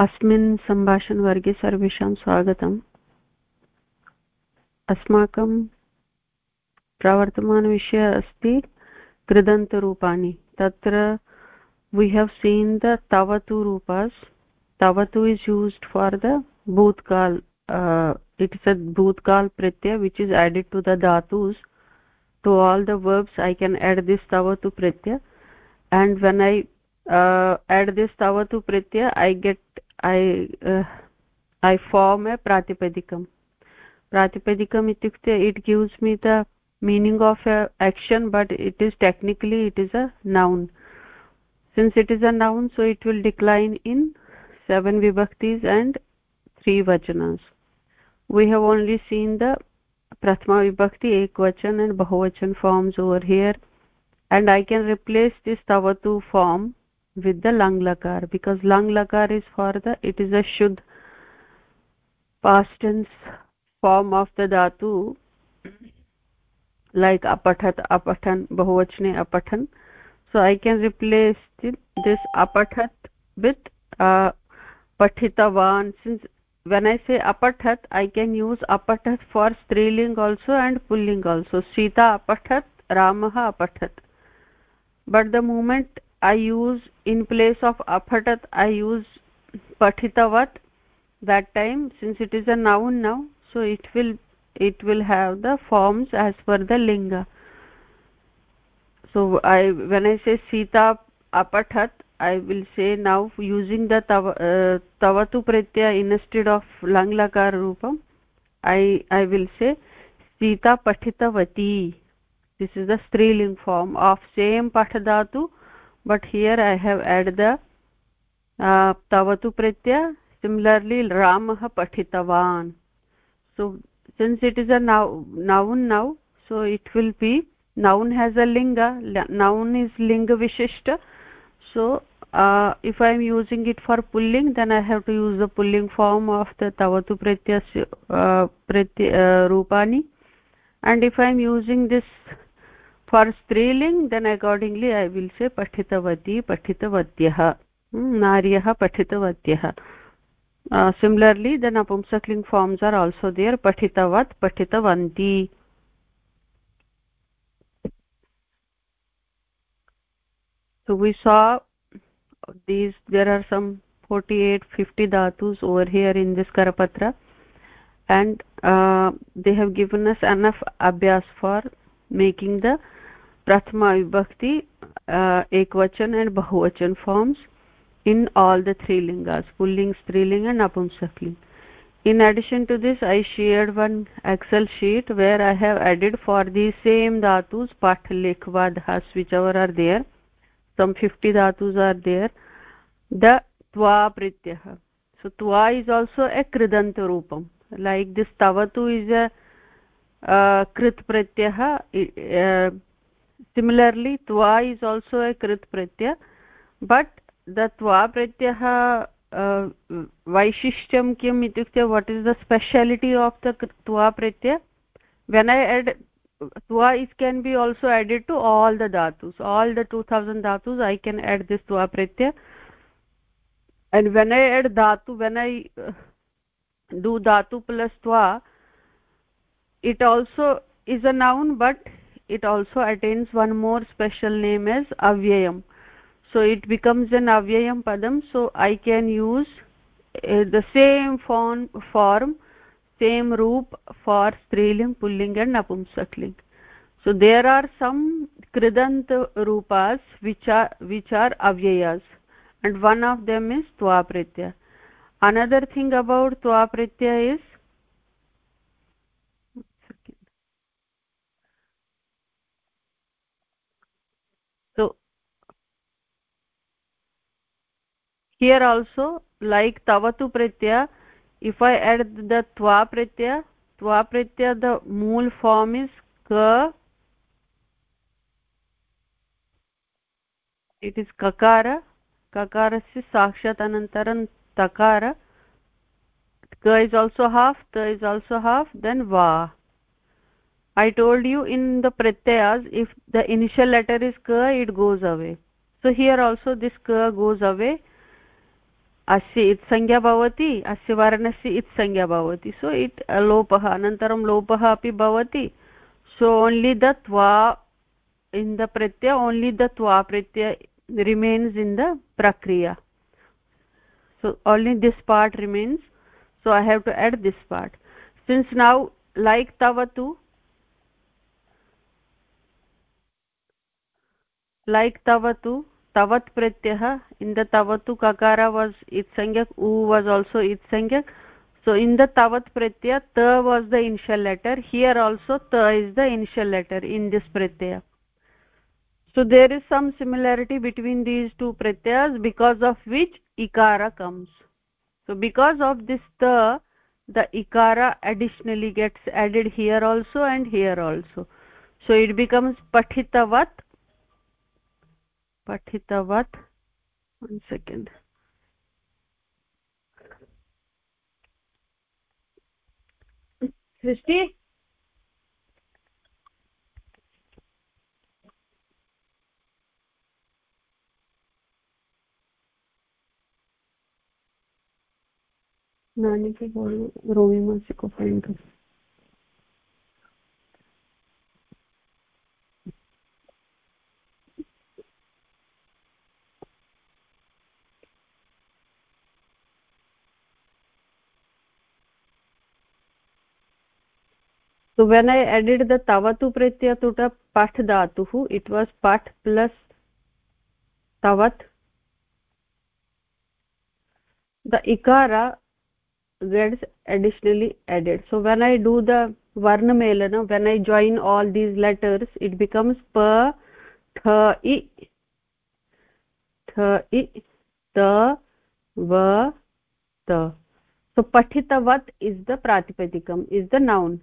अस्मिन् सम्भाषणवर्गे सर्वेषां स्वागतम्। अस्माकं प्रवर्तमानविषयः अस्ति कृदन्तरूपाणि। तत्र वी हेव् सीन् द तवतु रूपास् तवतु is used for the भूत्काल् it is a भूत्काल् Pratyaya which is added to the धातूस् to all the verbs I can add this तवतु Pratyaya and when I uh, add this pratyaya i get i uh, i form a pratipadikam. Pratipadikam it gives me the meaning of a action but it is technically it is a noun. Since it is a noun so it will decline in seven vibhaktis and three vachanas. We have only seen the prathama vibhakti ekvachan and bahuvachan forms over here. And i can replace this tavatu form with the lang lakar because lang lakar is for the it is a shuddh past tense form of the dhatu like apathat apathan bahuvachane apathan so i can replace this apathat with uh, pathitavan since when i say apathat i can use apathat for striling also and pulling also sita apathat ramah apathat but the moment i use in place of aphatat i use pathitavat that time since it is a noun now so it will it will have the forms as per the linga. So i when i say sita apathat i will say now using the tav, uh, tavatu pratyaya instead of lang lakar roopam i i will say sita pathitavati this is the striling form of same pathadatu but here i have added the uh, tavatu similarly ramah pathitavan so since it is a noun now so it will be noun has a linga noun is linga vishishta. So uh, if i am using it for pulling then i have to use the pulling form of the tavatu pratyasya uh, uh, rupani. And if i am using this striling then accordingly i will say pathitavati pathitavatyah naryah pathitavatyah uh, similarly the napumsakling forms are also there pathitavat pathitavanti so we saw these there are some 48 50 dhatus over here in this karapatra and uh, they have given us enough abhyas for making the प्रथमा विभक्ति एकवचन and बहुवचन forms in all the three लिंगास pulling स्त्रीलिंग and अपुंसकलिंग in addition to this I share one Excel sheet where I have added for the same धातुज पाठ लिख was which our are there some fifty धातुज are there the त्वा प्रत्यय so त्वा is also a कृदंत रूपम like this तवतु is a कृत प्रत्यय similarly twa is also a krit pratyaya but the twa pratyah uh, vaishishyam kim itukte what is the speciality of the twa pratyaya when i add twa it can be also added to all the dhatus all the 2000 dhatus i can add this twa pratyaya and when i add dhatu when i uh, do dhatu plus twa it also is a noun but it also attains one more special name as avyayam. So it becomes an avyayam padam. So i can use uh, the same form form same roop for striling pulling and napumsakling so there are some kridant rupas which are which are avyayas. And one of them is tva another thing about tva is here also like tavatu pratyaya if i add the twa pratyaya twa pratyaya the mool form is ka it is kakara kakarasya sakshat anantaram takara ka is also half ta is also half then va i told you in the pratyayas if the initial letter is ka it goes away so here also this ka goes away अस्य इत् संज्ञा भवति, अस्य वर्णस्य इत् संज्ञा भवति सो इत् लोपः, अनन्तरं लोपः अपि भवति। सो ओन्लि दत्वा इन् द प्रत्यय ओन्लि दत्वा प्रत्यय रिमेन्स् इन् द प्रक्रिया so only this part remains so I have to add this part since now like तव तु लैक् तव तु तवत् प्रत्यय इन द तवतु ककार वास् इत्सङ्ख्यक् उ was also इत्सङ्ख्यक् so in the तवत् प्रत्यय, त was the initial letter here also त is the initial letter in this Pratyaya. So there is some similarity between these two प्रत्ययस् because of which इकार comes so because of this त the इकार additionally gets added here also and here also so it becomes पठितवत् पठितवत्। One second. Srishti? नानी के रोमी मासी को find कर। So when i added the tavatu pratyaya to the path dhatuh it was path plus tavat. The ikara gets additionally added. So when i do the varna melana when i join all these letters it becomes pa tha i. Tha i. Ta va ta so pathitavat is the pratipadikam is the noun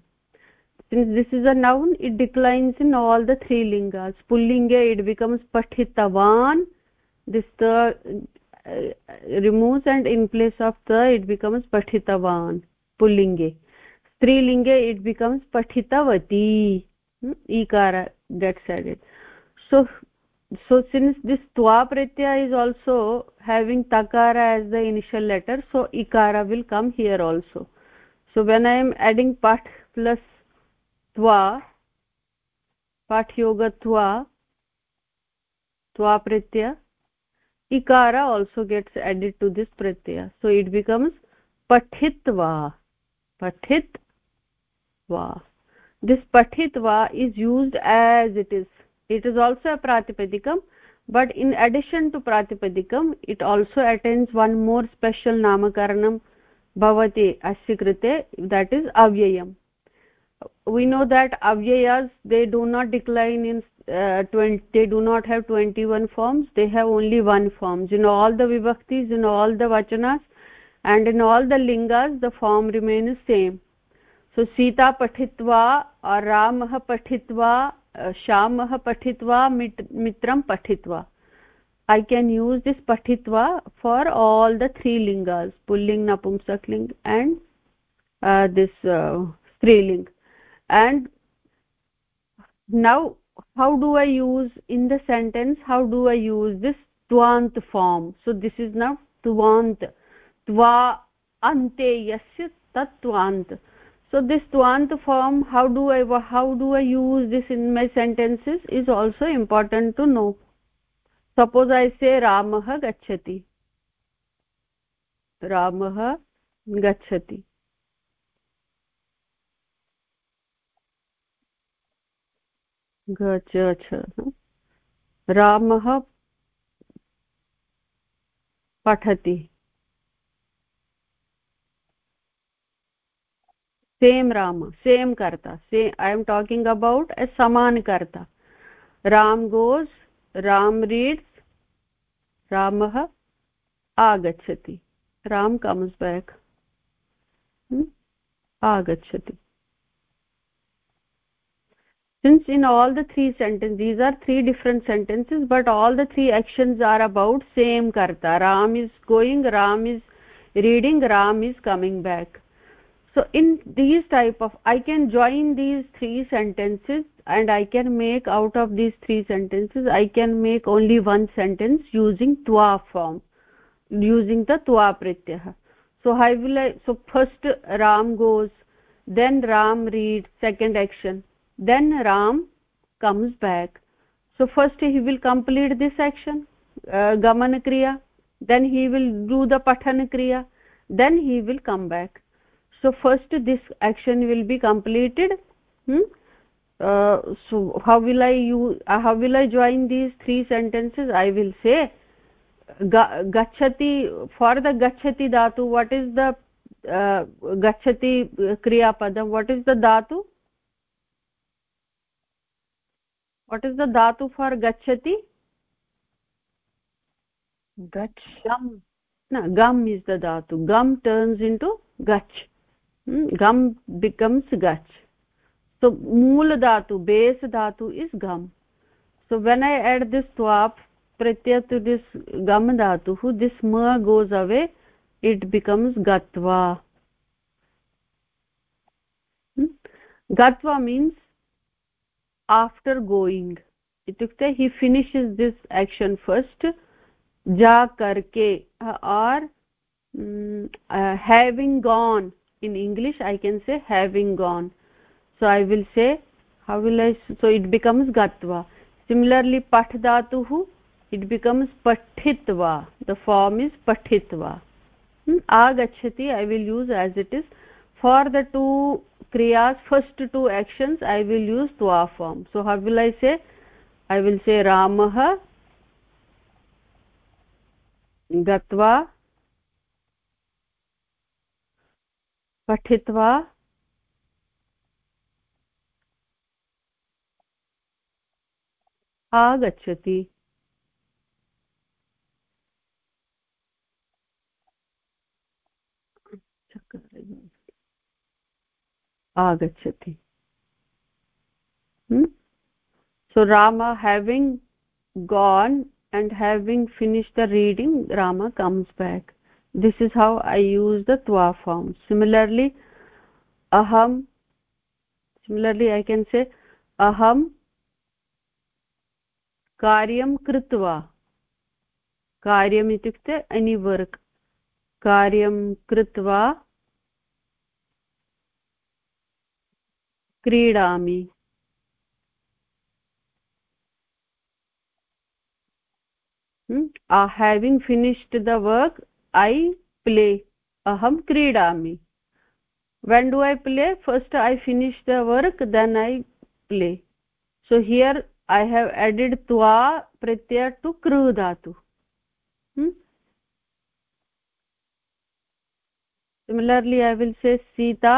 since this is a noun it declines in all the three lingas. Pullinga it becomes pathitavan this the uh, removes and in place of the it becomes pathitavan pullinge strilinge it becomes pathitavati hmm? ikara gets added so so since this twa pratyaya is also having takara as the initial letter so ikara will come here also. So when i am adding path plus त्वा पाठयोग त्वा प्रत्यय इकारा also gets added to this Pratyaya so it becomes पठित्वा पठित् वा this पठित्वा is used as it is it is also a प्रातिपदिकम् but in addition to प्रातिपदिकम् it also attends one more special नामकरणं भवति अस्य कृते देट् इस् अव्ययम् we know that avyayas they do not decline in uh, 20 they do not have 21 forms. They have only one forms. In all the vibhaktis in all the vachanas and in all the lingas the form remains the same. So sita pathitva or ramah pathitva uh, shamah pathitva mit, mitram pathitva i can use this pathitva for all the three lingas pulling napumsakling and uh, this uh, striling and now how do i use in the sentence how do i use this tvant form? So this is now tvant tva ante yasya tatvant so this tvant form how do i how do i use this in my sentences is also important to know. Suppose i say ramah gachati ramah gachati गच रामः पठति। Same Ram same कर्ता से I am talking about a समान कर्ता Ram goes Ram reads रामः आगच्छति ram comes back. Hmm? Since in all the three sentences these are three different sentences but all the three actions are about same karta. Ram is going ram is reading ram is coming back. So in these type of i can join these three sentences and i can make out of these three sentences i can make only one sentence using twa form using the twa pratyah so how will i so first ram goes then ram reads second action then ram comes back so first he will complete this action uh, gaman kriya then he will do the pathan kriya then he will come back so first this action will be completed hmm? uh, so how will i use uh, how will i join these three sentences i will say gachati for the gachati dhatu what is the uh, gachati kriya padam what is the dhatu what is the dhatu for gachati? Gacham no gum is the dhatu. Gum turns into gach. Hmm? gum becomes gach. So mool dhatu base dhatu is gum. So when i add this twap pratyaya to this gam dhatu this ma goes away it becomes gatva. Hmm? gatva means after going इत्युक्ते he finish this action first जा कर्के or having gone in English I can say having gone so I will say how will I so it becomes गत्वा similarly पठ् दातुः it becomes पठित्वा the form is पठित्वा आगच्छति I will use as it is for the two kriyas first two actions i will use twa form so how will i say i will say ramah gatva पठित्वा आगच्छति agachati hmm? so rama having gone and having finished the reading rama comes back this is how i use the twa form similarly aham similarly i can say aham karyam kritva karyam itukte any work karyam kritva क्रीडामि। आ having finished the work I play अहं क्रीडामि। When do I play first I finish the work then I play so here I have added त्वा प्रत्यय to कृ दातु similarly I will से सीता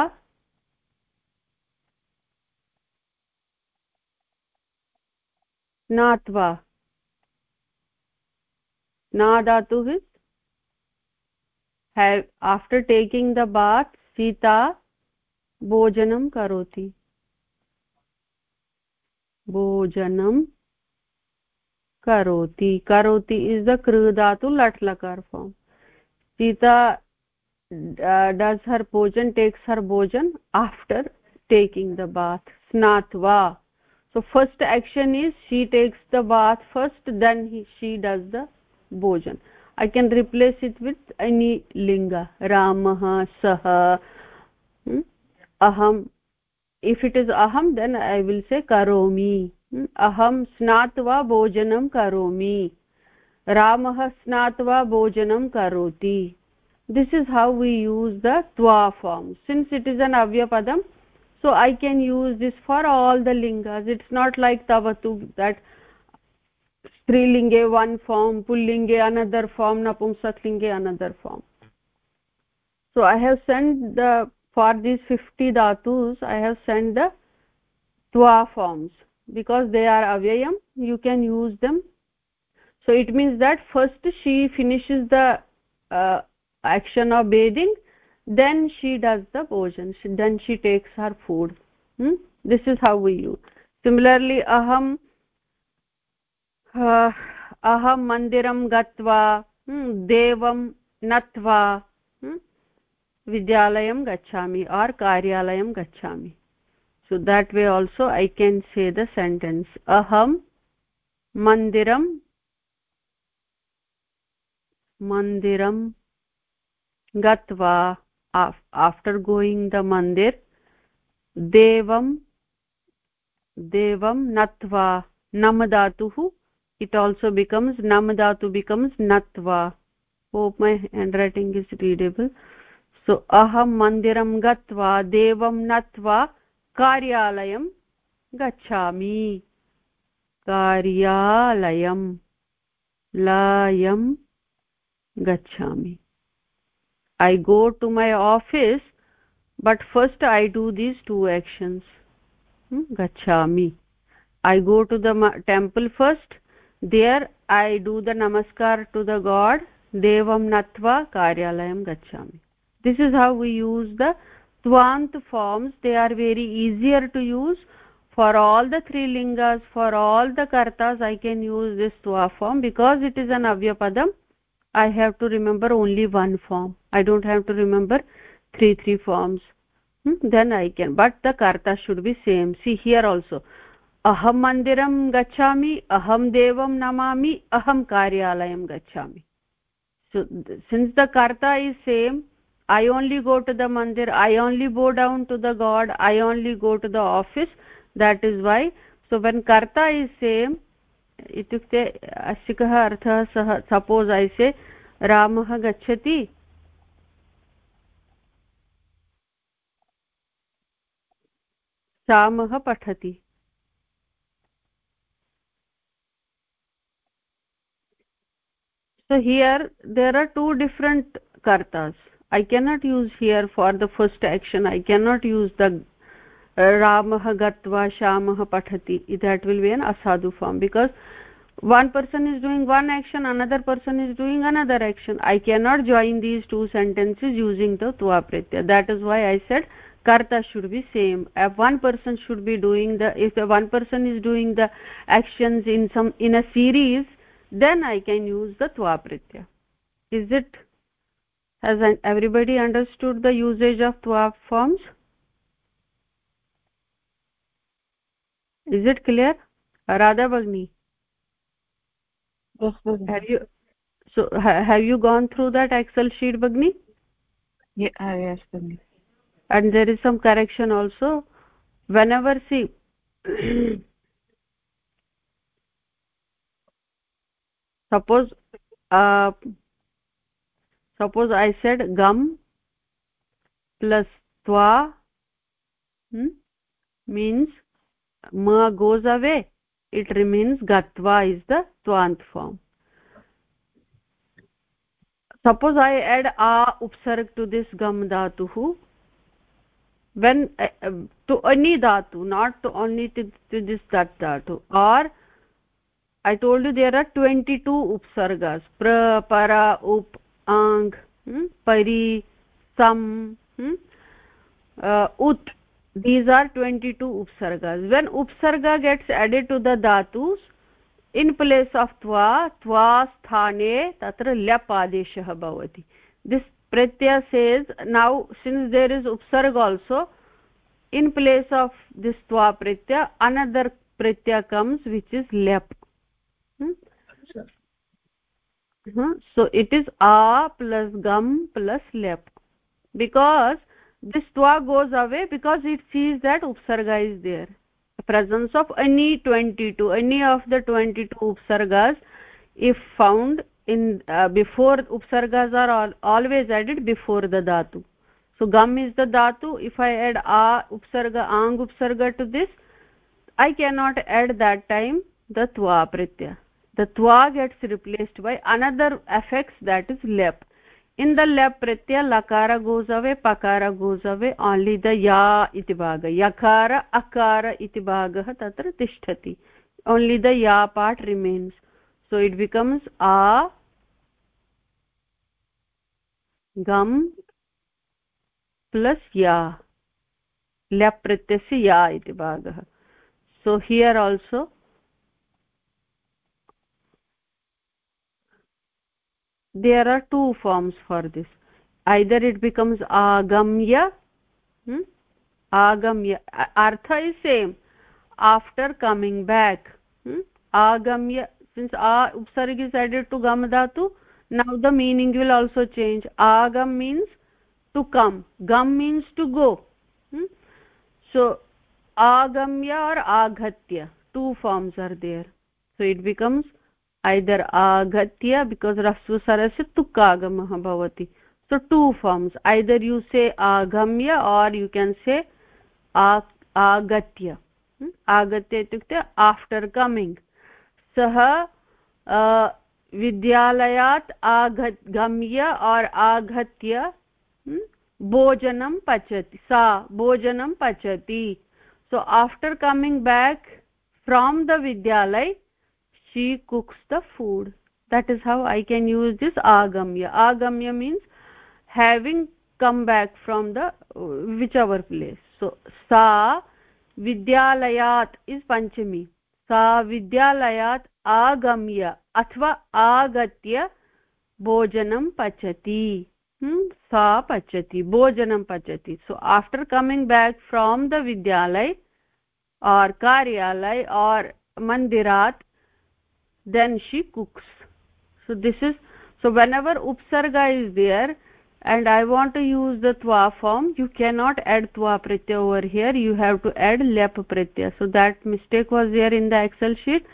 नात्वा। ना धातुः after taking the bath Sita भोजनं करोति। भोजनं करोति। करोति इस् द कृ धातु लट् लकर् form Sita does her भोजन् takes her भोजन् after taking the bath स्नात्वा। So first action is she takes the bath first then he, she does the bhojan i can replace it with any linga ramah sah hmm? aham if it is aham then i will say karomi hmm? aham snatva bhojanam karomi ramah snatva bhojanam karoti this is how we use the twa form since it is an avyapadam so i can use this for all the lingas. It's not like tavatu that strilinge one form pullinge another form napumsaklinge another form. So i have sent the for these 50 dhatus i have sent the twa forms. Because they are avyayam you can use them. So it means that first she finishes the uh, action of bathing then she does the bhojan then she takes her food hmm? this is how we use similarly aham uh, aham mandiram gatva hmm? devam natva hmm? vidyalayam gachami or karyalayam gachami so that way also i can say the sentence aham mandiram mandiram gatva after going the mandir devam devam natva nam dhatuh it also becomes nam dhatu becomes natva hope my handwriting is readable so aham mandiram gatva devam natva कार्यालयं गच्छामि कार्यालयं लयं gachami i go to my office but first i do these two actions. Hmm? gachami i go to the temple first. There i do the namaskar to the god devam natva karyalayam gachami this is how we use the twant forms. They are very easier to use. For all the three lingas for all the kartas i can use this twa form because it is an avyapadam i have to remember only one form. I don't have to remember three three forms. Hmm? then i can but the karta should be same. See here also. Aham mandiram gachami aham devam namami aham karyalayam gachami so since the karta is same i only go to the mandir i only bow down to the god i only go to the office. That is why so when karta is same इत्युक्ते अस्य कः अर्थः सः suppose I से रामः गच्छति श्यामः पठति so here there are two different kartas i cannot use here for the first action i cannot use the ramah gatva shamah that will be an asadhu form because one person is doing one action another person is doing another action. I cannot join these two sentences using the tva that is why i said karta should be same. If one person should be doing the if one person is doing the actions in some in a series then i can use the tva is it has everybody understood the usage of tva forms is it clear? Radha bagni. Yes have you so have you gone through that excel sheet bagni? Yeah uh, yes bagni and there is some correction also. Whenever see suppose uh, suppose i said gum plus twa hmm, means म गोज़् away it remains गत्वा is द्वान्त् form suppose I add a upsarg to this गम् धातुः when to any dhatu not to only to this that dhatu or I told you there are twenty two उप्सर्गस् प्र पर उप् आङ्ग् परि सम् उत् these are 22 upsargas. When upsarga gets added to the dhatus in place of tva tva sthane tatra lyap adeshah bhavati. This pratyaya says now since there is upsarga also in place of this tva pratyaya another pratyaya comes which is lyap. Hmm? uh, so it is a plus gam plus lyap. Because this twa goes away because it sees that upsarga is there. The presence of any 22 any of the 22 upsargas if found in uh, before upsargas are all, always added before the dhatu. So gam is the dhatu. If i add a upsarga ang upsarga to this i cannot add that time the twa pratyaya the twa gets replaced by another affix that is lep in the लेप् प्रत्यय लकार goes away पकार goes away only the या इति भाग यकार अकार इति भागः तत्र तिष्ठति ओन्लि द या part remains so it becomes आ गम् प्लस् या लेप् प्रत्ययस्य या इति भागः so here also there are two forms for this either it becomes agamya hmm? agamya artha is same after coming back hmm? agamya since a upsarg is added to gam dhatu now the meaning will also change agam means to come gam means to go hmm? so agamya or aghatya two forms are there so it becomes either आगत्य because रस्वसरस्य तुक् आगमः भवति. So two forms either you say आगम्य आर् यु केन् से आगत्य. आगत्य इत्युक्ते after coming सः विद्यालयात् आगम्य आर् आगत्य भोजनं पचति. सा, भोजनं पचति. So after coming back from the विद्यालय she cooks the food that is how i can use this agamya agamya means having come back from the whichever place so sa vidyalayat is panchami sa vidyalayat agamya athva agatya bhojanam pachati hmm? sa pachati bhojanam pachati so after coming back from the vidyalay or karyalay or mandirat then she cooks. So this is so whenever upsarga is there and i want to use the twa form you cannot add twa pratyaya over here. You have to add lep pratyaya so that mistake was there in the excel sheet.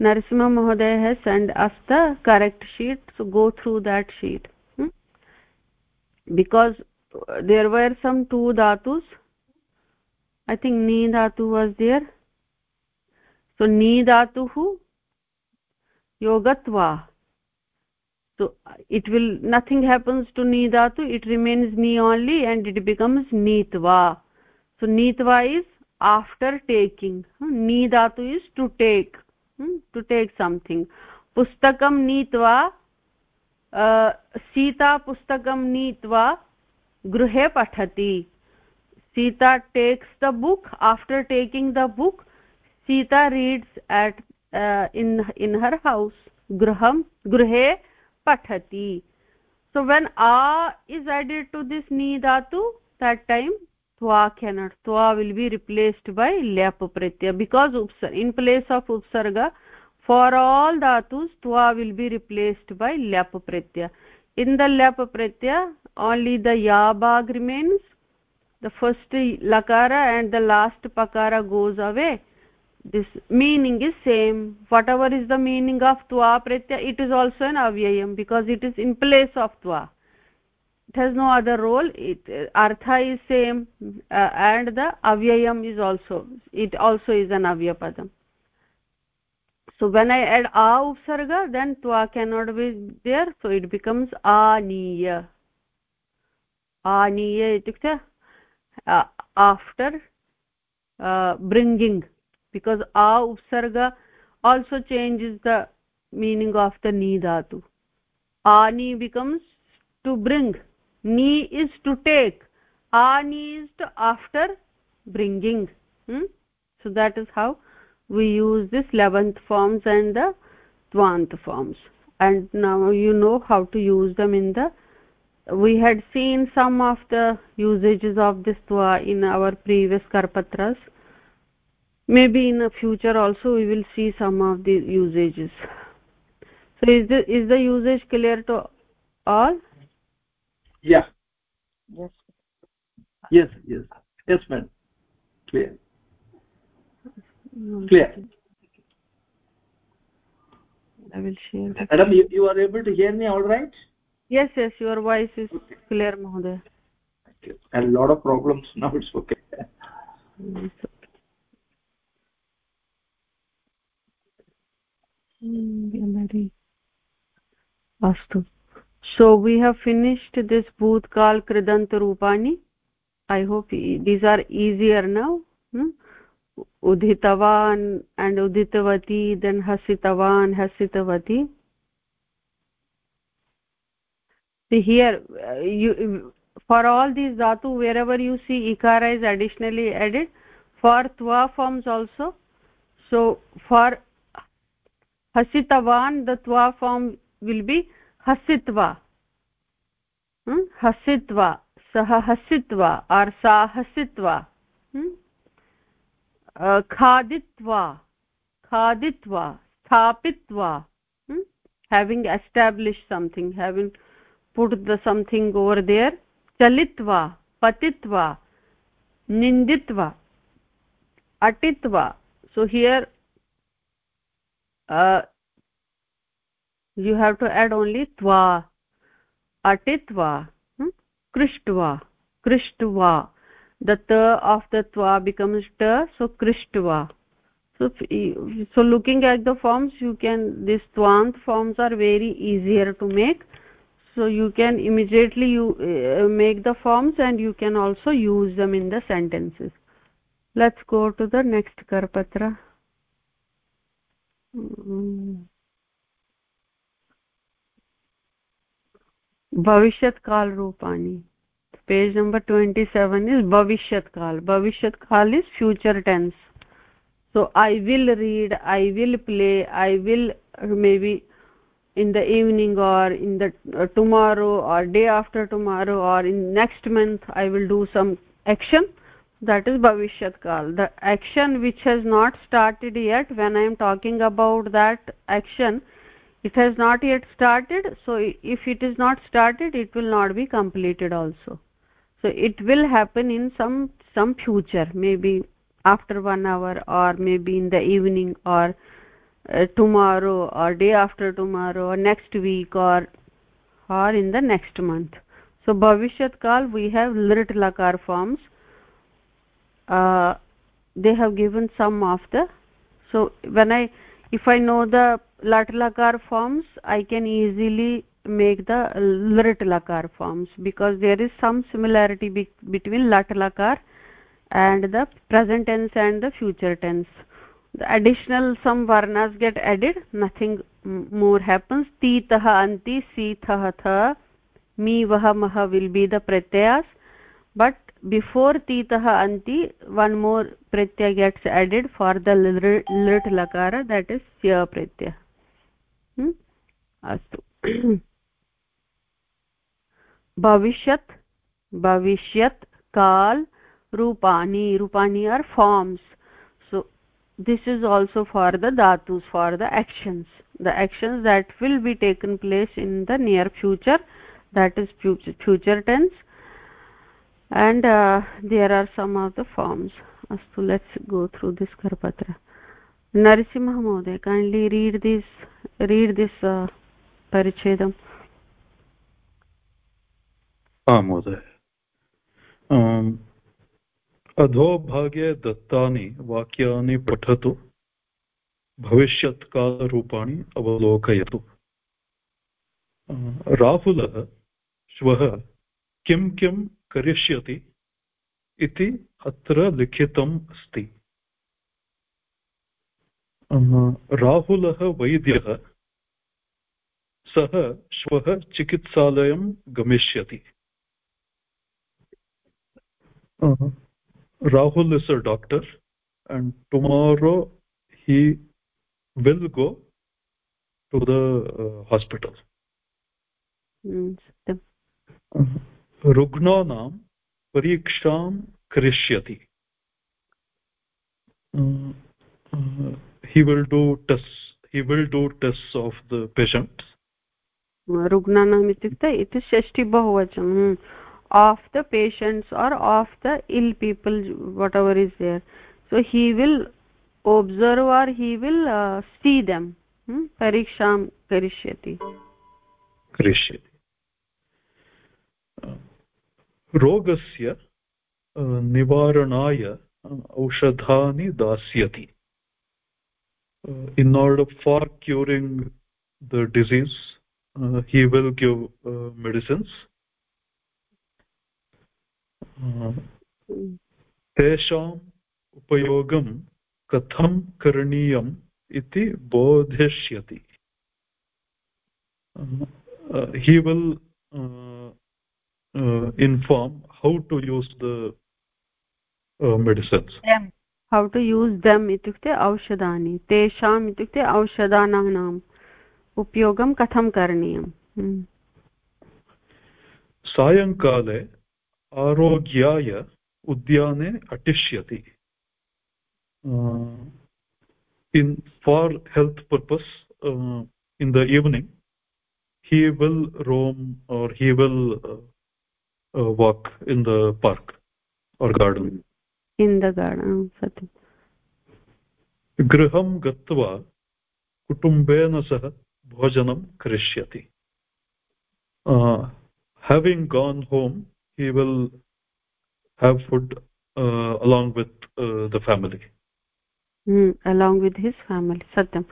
Narasimha mahoday has sent us the correct sheet. So go through that sheet. Hmm? because there were some two dhatus. I think ni dhatu was there. So ni dhatuhu yogatva so it will nothing happens to ni dhatu it remains ni only and it becomes nitva so nitva is after taking ni dhatu is to take to take something pustakam nitva uh, sita pustakam nitva gruhe pathati sita takes the book after taking the book sita reads at uh, in in her house गृह गृह पठती। So when uh is added to this नी दातु that time त्वा cannot त्वा will be replaced by लेप् प्रत्य because उप्सर् in place of उपसर्ग for all दातुस् त्वा विल् बि रिप्लेस्ड् बै लेप् प्रत्य इन द लेप प्रत्य ओनली द या बाग् रिमेन्स द फ़र्स्ट लकार and the last पकार goes away this meaning is same. Whatever is the meaning of twa pratyaya it is also an avyayam because it is in place of twa. It has no other role. It artha is same uh, and the avyayam is also. It also is an avyapadam. So when i add a upsarga then twa cannot be there. So it becomes aniya. Aniya itukte uh, after uh, bringing because a upsarga also changes the meaning of the ni dhatu. Ani becomes to bring. Ni is to take. Ani is to after bringing. Hmm? so that is how we use this 11th forms and the twant forms. And now you know how to use them in the we had seen some of the usages of this twa in our previous karpatras maybe in the future also we will see some of the usages. So is the is the usage clear to all? Yeah. Yes. Yes yes. Yes ma'am. Clear. Clear. I will share that. madam you, you are able to hear me all right? Yes yes your voice is okay. clear mohoday and a lot of problems now it's okay mm, astu so we have finished this bhutkal kridant rupani i hope these are easier now hmm? udhitavan and udhitavati then hasitavan hasitavati see here uh, you for all these dhatu wherever you see ikara is additionally added for twa forms also so for हसितवान् दत्वा form will be हसित्वा। हम्म? हसित्वा। सः हसित्वा। आर् सा हसित्वा। Hmm? खादित्वा। खादित्वा। स्थापित्वा। Having establish something having put the something over there चलित्वा, पतित्वा, निन्दित्वा, अटित्वा। So here you have to add only tva atitva hmm? krishtva krishtva the ta of the tva becomes ta so krishtva so so looking at the forms you can these twant forms are very easier to make. So you can immediately you uh, make the forms and you can also use them in the sentences. Let's go to the next karpatra भविष्यत्कालरूपाणि page number twenty seven is bhavishyatkal bhavishyatkal is future tense so I will read I will play I will may be in the evening or in the tomorrow or day after tomorrow or in next month I will do some action that is bhavishyat kal. The action which has not started yet when i am talking about that action it has not yet started. So if it is not started it will not be completed also. So it will happen in some some future maybe after one hour or maybe in the evening or uh, tomorrow or day after tomorrow or next week or or in the next month. So bhavishyat kal we have lit lakar forms uh, they have given some of the so when i if i know the lat lakar forms i can easily make the lit lakar forms because there is some similarity be between lat lakar and the present tense and the future tense. The additional some varnas get added nothing more happens. Ti titah anti sithah tha mi vah mah will be the pratyas but anti one more pratyay gets added for the lit lakara that is sya pratyah hmm? astu bhavishyat bhavishyat kal rupani rupani are forms so this is also for the dhatus for the actions the actions that will be taken place in the near future that is future, future tense and uh, there are some of the forms astu let's go through this karpatra narasimha mohoday kindly read this read this uh, परिच्छेदम् आं महोदय अधोभागे दत्तानि वाक्यानि पठतु भविष्यत्कालरूपाणि अवलोकयतु राहुलः श्वः किं किं करिष्यति इति अत्र लिखितम् अस्ति। राहुलः वैद्यः सः श्वः चिकित्सालयं गमिष्यति। Rahul is a doctor and tomorrow he will go to the hospital रुग्णानां परीक्षां करिष्यति। रुग्णानाम् इत्युक्ते इति षष्टि बहुवचनं। Of the patients or of the ill people whatever is there so he will observe or he will see them परीक्षां करिष्यति करिष्यति रोगस्य निवारणाय औषधानि दास्यति। In order for curing the disease he will give medicines तेषाम् उपयोगं कथं करणीयम् इति बोधिष्यति he will inform how to use the uh, medicines them how to use them itukte aushadani tesham itukte aushadanaनाम् उपयोगं कथं करणीयम् सायङ्काले आरोग्याय उद्याने अटिष्यति in for health purpose uh, in the evening he will roam or he will uh, uh, walk in the park or garden in the garden satyam गृहं गत्वा कुटुम्बेन सह भोजनं करिष्यति having gone home he will have food uh, along with uh, the family mm, along with his family satyam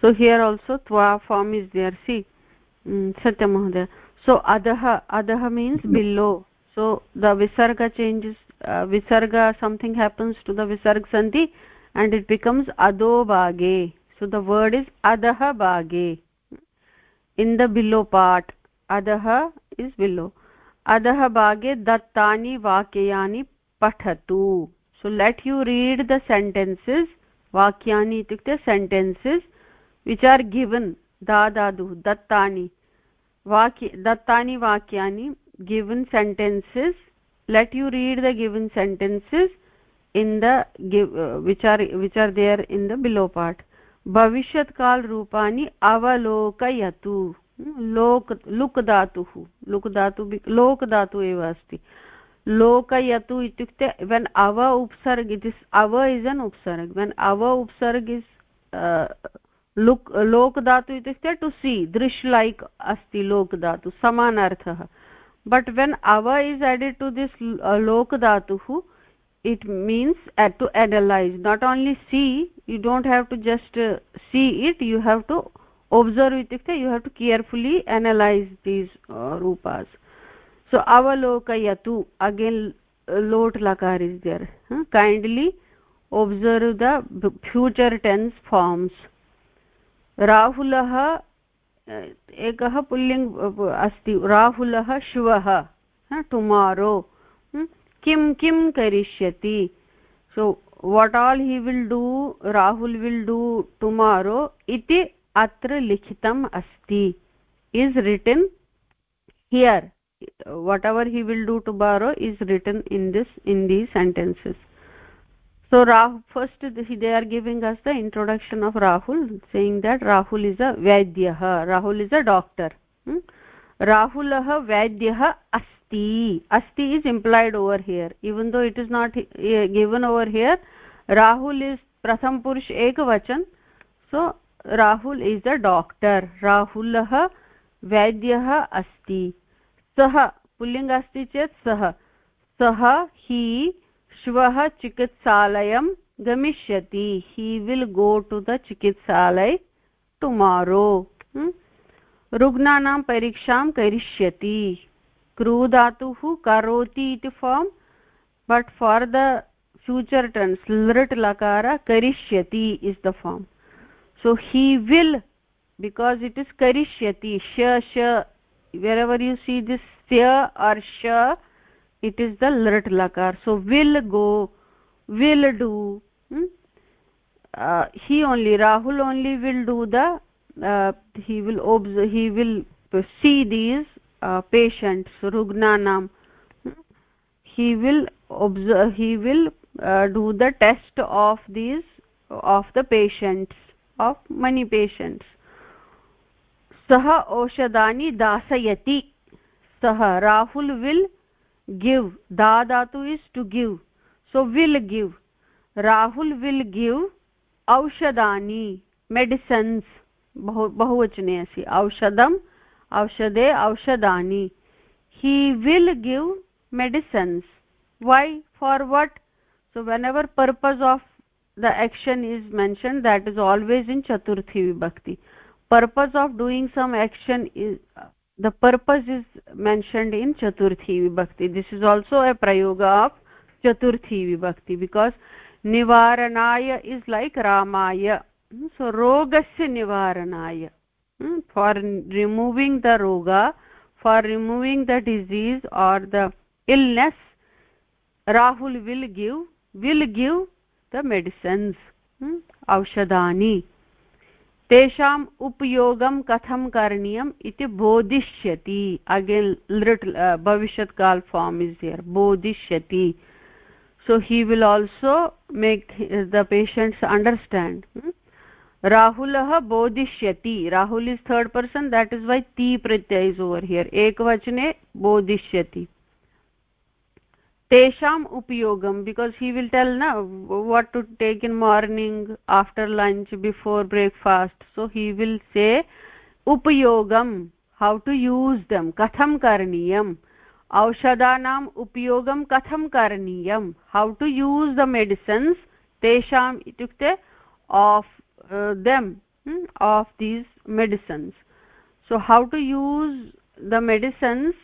so here also twa form is there see mm, satyam mahoday so adah adah means below so the visarga changes uh, visarga something happens to the visarg sandhi and it becomes ado bage so the word is adah bage in the below part adah is below adah bage dattani vakyani pathatu so let you read the sentences vakyani itukte sentences which are given dadadu dattani वाक्य, दत्तानि वाक्यानि given sentences let you read the given sentences in the which which are there in the below part भविष्यत्कालरूपाणि अवलोकयतु लोक् लुक् धातुः लुक् धातु लोक् धातु एव अस्ति लोकयतु इत्युक्ते वेन् अव उप्सर्ग् इट् इस् अव इस् एन् उप्सर्ग् वेन् अव उप्सर्ग् इस् लुक् लोकदातु इत्युक्ते टु सी दृश् लैक् अस्ति लोकधातु, समानार्थः. बट् वेन् अव is added to this लोकधातुः it means to analyse not only see you don't have to just see it you have to observe इत्युक्ते you have to carefully analyse these रूपास् so अवलोकयतु again लोट् लकार is there kindly observe the future tense forms राहुलः, एकः पुल्लिङ्ग् अस्ति, राहुलः श्वः tomorrow किं किं करिष्यति? So what all he will do Rahul will do tomorrow इति अत्र लिखितम् अस्ति is written here whatever he will do tomorrow is written in this in these sentences so Rah first they are giving us the introduction of rahul saying that rahul is a vaidyah rahul is a doctor hmm? rahulah vaidyah asti asti is implied over here even though it is not given over here rahul is pratham purush ekavachan so rahul is a doctor rahulah vaidyah asti sah pulling asti chet sah sah he श्वः चिकित्सालयं गमिष्यति। He will go to the चिकित्सालय tomorrow रुग्णानां परीक्षां करिष्यति। क्रूधातुः करोति इति form but for the future tense लृट् लकार करिष्यति is the form so he will, because it is karishyati sha sha wherever you see this sya or sha it is the lrit lakar so will go will do hmm? uh, he only rahul only will do the uh, he will observe he will see these uh, patients rugnanam hmm? he will observe he will uh, do the test of these of the patients of many patients सः औषधानि दासयति सः Rahul will give दा धातु is to give so will give Rahul will give औषधानि medicines बहु, बहुवचने अस्ति औषधम्, औषधे, औषधानि. He will give medicines why for what so whenever purpose of the action is mention that is always in चतुर्थी विभक्ति purpose of doing some action is the purpose is mentioned in chaturthi vibhakti this is also a prayoga of chaturthi vibhakti because nivaranaya is like ramaya so rogasya nivaranaya for removing the roga for removing the disease or the illness rahul will give will give the medicines hmm? तेषाम् उपयोगं कथं करणीयम् इति बोधिष्यति। Again little भविष्यत्काल् form is here बोधिष्यति। So he will also make the patients understand राहुलः बोधिष्यति। Rahul is third person that is why ती प्रत्यय is over here एकवचने बोधिष्यति। Tesham upyogam because he will tell na what to take in morning after lunch before breakfast so he will say upyogam how to use them katham karaniyam औषधानाम् उपयोगं कथं करणीयं how to use the medicines तेषाम् इत्युक्ते of uh, hmm, of these medicines so how to use the medicines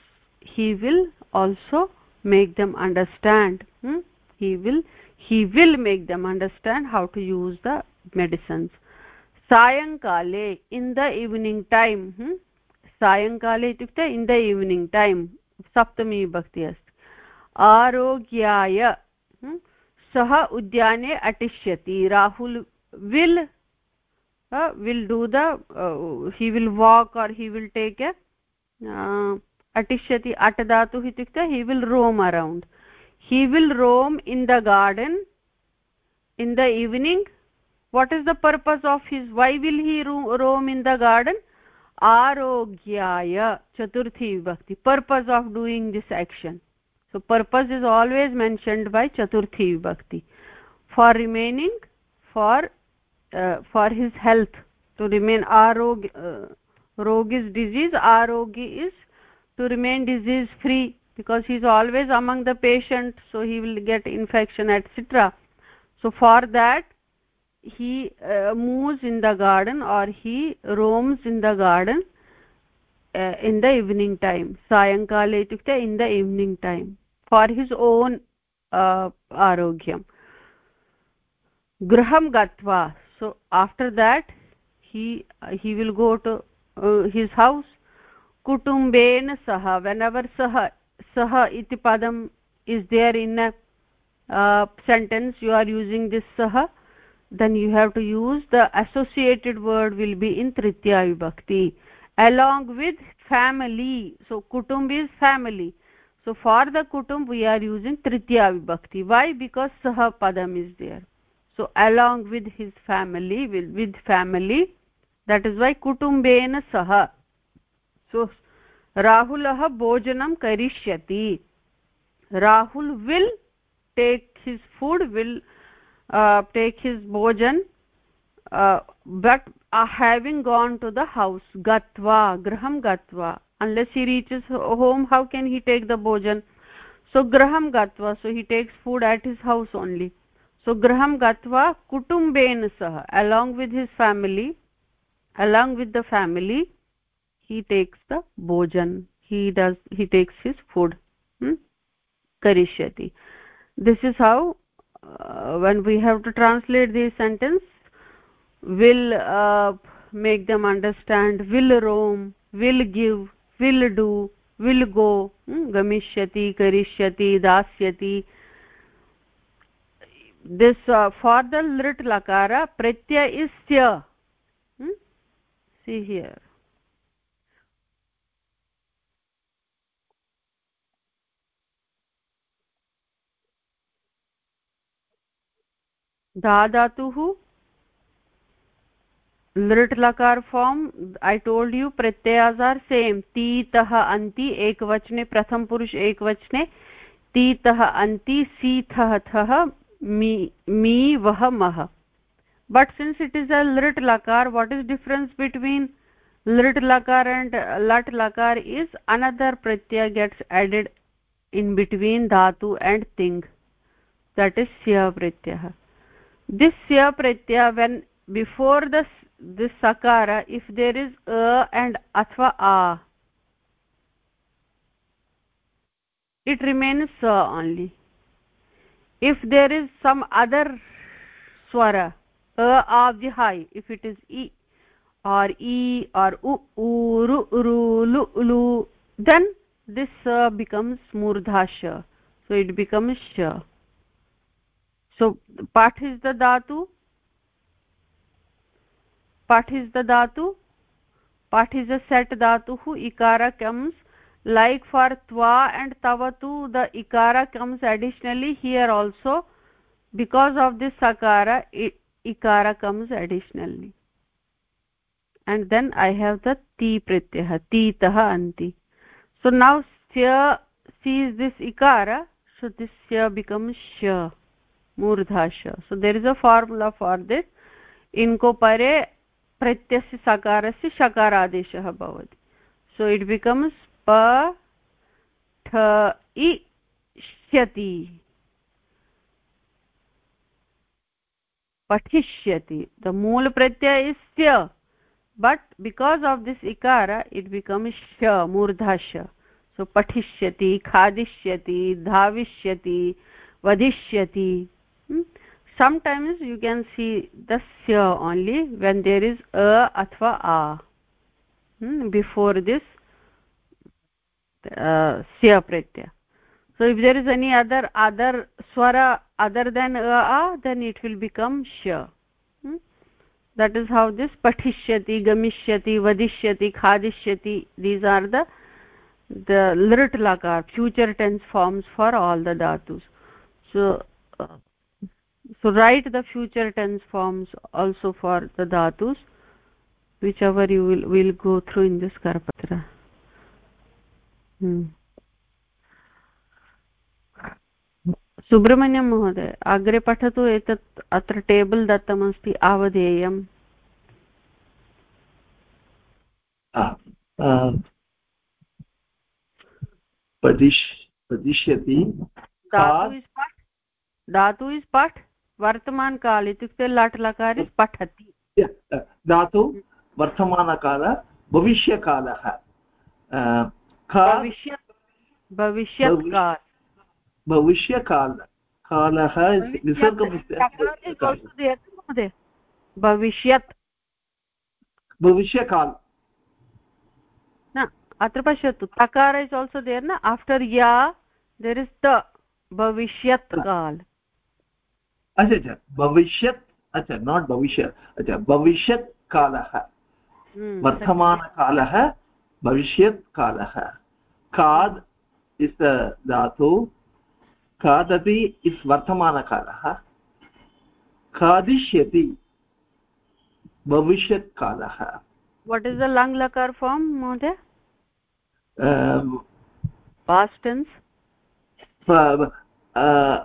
he will also make them understand hmm? he will he will make them understand how to use the medicines sayankale in the evening time hmm? sayankale itukte in the evening time saptami bhakti asti आरोग्याय सः उद्याने अटिष्यति Rahul will uh, will do the uh, he will walk or he will अटिष्यति अट् धातुः इत्युक्ते he will roam around he will roam in the garden in the evening what is the purpose of his why will he roam in the garden आरोग्याय चतुर्थी विभक्ति purpose of doing this action so purpose is always mentioned by चतुर्थी विभक्ति for remaining for for his health to remain आरोग्य रोग् is disease आरोग्य is to remain disease free because he is always among the patient so he will get infection etc so for that he uh, moves in the garden or he roams in the garden uh, in the evening time. Sayankale itukte in the evening time for his own uh, arogyam. Graham gatva. So after that he he will go to uh, his house kutumben saha whenever saha saha iti padam is there in a uh, sentence you are using this saha then you have to use the associated word will be in tritiya vibhakti. Along with family so kutumb is family. So for the kutumb we are using tritiya vibhakti. Why? Because saha padam is there. So along with his family with, with family that is why kutumbena sah so राहुलः भोजनं करिष्यति। Rahul will take his food will take his भोजन् but having gone to the house गत्वा, गृहं गत्वा। Unless he reaches home how can he take the भोजन्? So गृहं गत्वा so he takes food at his house only so गृहं गत्वा, कुटुम्बेन सह along with his family along with the family he takes the bhojan he does he takes his food hmm? karishyati this is how uh, when we have to translate this sentence will uh, make them understand will roam will give will do will go hmm? gamishyati karishyati dasyati this uh, for the lit lakara pratyay is hmm? see here धातुः लृट् लकार form I told you प्रत्ययाज् are same तीतः अन्ति एकवचने प्रथमपुरुष एकवचने, तीतः अन्ति सीथः थः, मी मी वह मः। But since it is a लृट् लकार वाट् इज़ डिफ्रेन्स् बिट्वीन् लृट् लकार एंड लट् लकार इज़ अनदर प्रत्यय गेट्स एडेड इन बिट्वीन् धातु एंड थिङ्ग् दट् इज़ स्यः प्रत्यय। This sya pratyaya when before the this sakara if there is a and athva a it remains sa only. If there is some other swara a avihai if it is e or e or u u ru lu lu then this uh, becomes murdhasha. So it becomes sha so pat is the dhatu? Pat is the dhatu? Pat is a set dhatu who ikara comes like for twa and tavatu the ikara comes additionally here also. Because of this sakara ikara comes additionally. And then i have the ti pratyah titah anti. So now sya sees this ikara so this sya becomes sha मूर्धाश. So there is a formula for this इन्को परे प्रत्यस्य सकारस्य शकारादेशः भवति. सो it becomes प ठ्यति पठिष्यति. The मूल प्रत्ययस्य but because of this इकार it becomes श मूर्धाश. सो पठिष्यति, खादिष्यति, धाविष्यति वदिष्यति sometimes you can see the sya only when there is a athva a hmm? before this uh, sya pratyaya so if there is any other other swara other than a, a then it will become sha hmm? that is how this pathishyati gamishyati vadishyati khadishyati these are the the lirt lakar future tense forms for all the dhatus so uh, so write the future tense forms also for the dhatus whichever you will will go through in this karpatra hmm. Subrahmanyam महोदय अग्रे पठतु एतत् अत्र table दत्तमस्ति आवधेयम् पदिष्यति धातु is पठ् धातु is पठ् वर्तमानकाल इत्युक्ते लट् लकार पठति। धातु वर्तमानकाल भविष्यकालः। कालः भविष्यत् भविष्यकाल न अत्र पश्यतु तकार इस् आल्सो देर् न आफ्टर् या देर् इस् द भविष्यत् काल। अच्छा अच्छा भविष्यत् अच्छा नाट् भविष्यत् अच्छा भविष्यत् कालः। वर्तमानकालः भविष्यत् कालः। खाद् इस् धातु खादति इस् वर्तमानकालः खादिष्यति भविष्यत्कालः what is the lang lakar form mohdaya um past tense? uh, uh,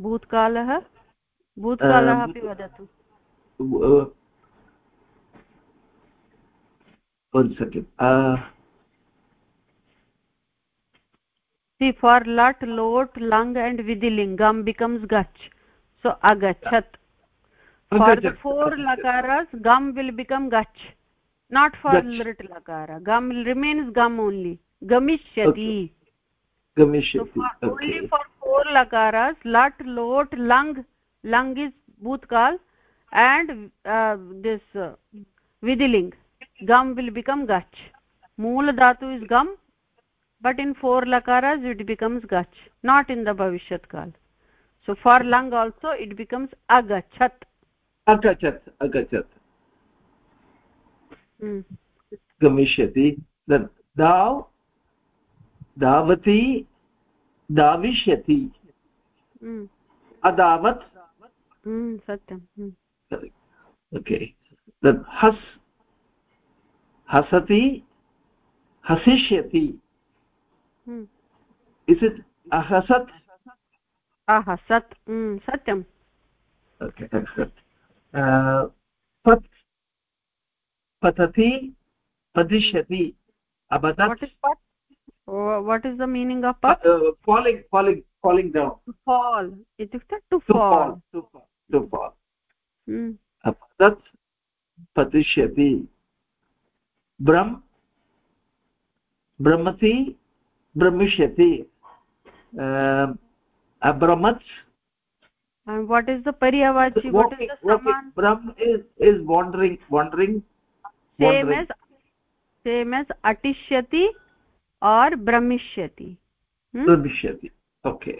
भूतकालः? भूतकालः अपि वदतु। सि फार् लट् लोट् लङ् एण्ड् विदि लिङ्गम् बिकम्स् गच्छ सो अगच्छत् फार् फोर् लकार गम् विल् बिकम् गच्छ नाट् फार् लिट् लकार गम् रिमेन्स् गम् ओन्ली गमिष्यति. Okay. only for four lakaras lat lot lung lung is bhutkal and uh, this uh, vidiling gum will become gach mool dhatu is gum but in four lakaras it becomes gach not in the bhavishyat kal so for lung also it becomes agachat agachat agachat hmm. gamishyati गमिष्यति दाव् धावति धाविष्यति अदावत्। सत्यं। Okay हस् हसति हसिष्यति। Is it अहसत्? अहसत्। सत्यं। पत् पतति पतिष्यति अबदत् what is the meaning of pat falling falling falling down to fall itukte to to fall fall to fall to fall hmm. अपतत् पतिष्यति ब्रह्म ब्रह्मति ब्रह्मिष्यति अब्रमत् and what is the paryavachi what is the saman brahm is is wandering wandering same wandering. as same as atishyati और भ्रमिष्यति भ्रमिष्यति okay.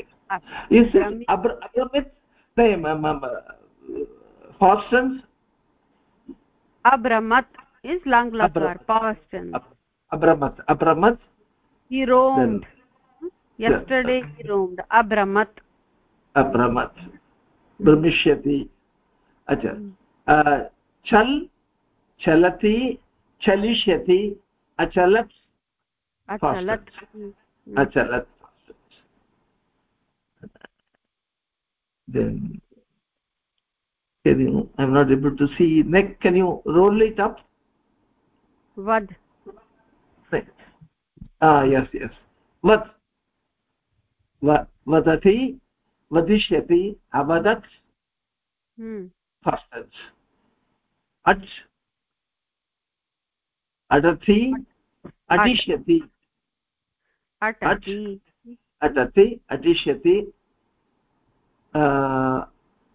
अभ्रमत् is लङ्ग् लकार पास्टन् अभ्रमत् अभ्रमत् हि रोम्ड् yesterday हि रोम्ड् अभ्रमत् भ्रमिष्यति अच्छा। चल् चलति चलिष्यति। अचलत् अचलत् अचलत् then can you i'm not able to see next can you roll it up vad ah yes yes vad vadati वदिष्यति अवदत् फस्टन्स् अट् अटति अटिष्यति अटति। अटिष्यति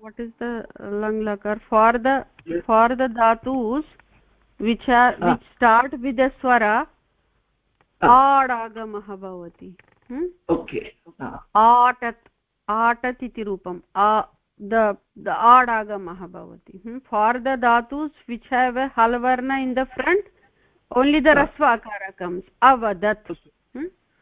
वट् इस् दङ्ग्लकर् फार् द फार् द धातूस् विच् स्टार्ट् वित् द स्वर आड् आगमः भवति okay आटत् आटत् इति रूपम् आड् आगमः भवति फार् द धातूस् which have हल्वर्ण in the front only the अवदत्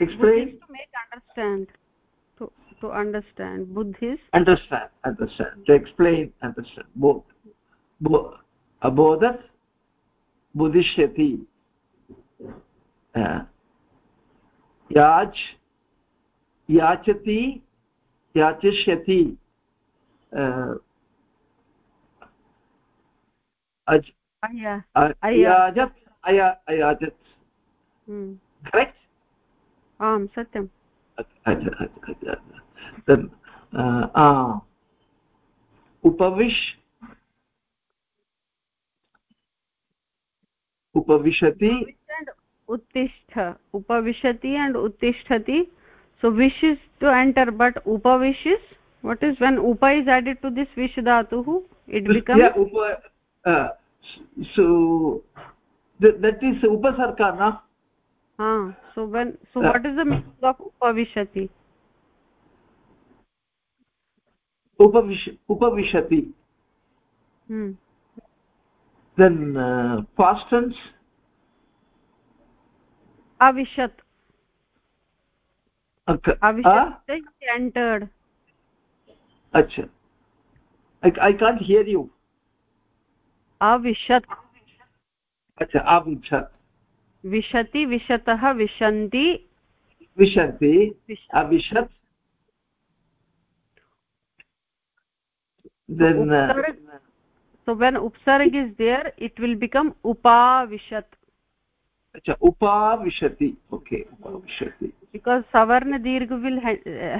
explain to make understand. To to understand. Buddhist? Understand. Understand. To explain. Understand. Both. Bo abodat budhishyati uh, yaj yachati yachishyati uh, aj uh, ayajat. Ayajat correct? आम् सत्यम्। उपविश उपविशति। उत्तिष्ठ उपविशति and उत्तिष्ठति so विश् is to enter but उपविश् is what is when उप is added to this विश् धातुः इट् बिकम् उप सो दट् इस् उपसर्का न ha so when so uh, what is the meaning of upavishati upavish upavishati hmm then uh, past tense avishat entered acha I, i can't hear you avishat acha avishat विशति विशतः विशन्ति। विशन्ति अविशत्। So when उप्सर्ग् is there it will become उपाविशत् उपाविशति okay उपाविशति because सवर्ण दीर्घ will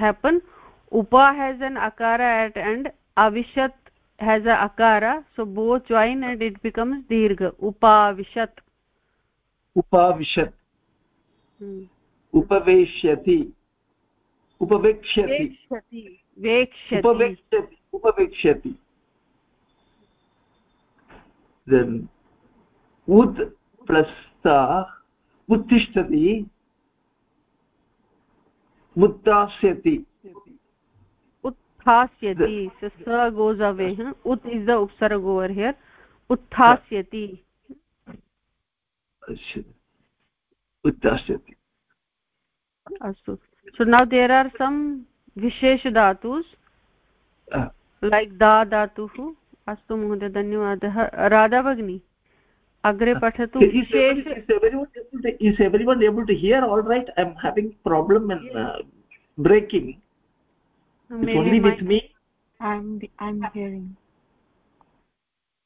happen उपा has an अकार एट् एण्ड् अविशत् हेज़् अकार सो बो ज्वैन् एण्ड् इट् बिकम्स् दीर्घ उपाविशत् उपाविशत्। उपवेश्यति। उपवेक्ष्यति। उपवेक्ष्यति। उपवेक्ष्यति। उत् प्रस्ता उत्तिष्ठति। मुत्तास्यति उत्थास्यति। उत् इस् द उप्सर हियर् उत्थास्यति उच्चास्यति अस्तु। सो नौ देर् आर् सम् विशेष लैक् दा धातुः। अस्तु महोदय धन्यवादः। राधा भगिनी अग्रे पठतु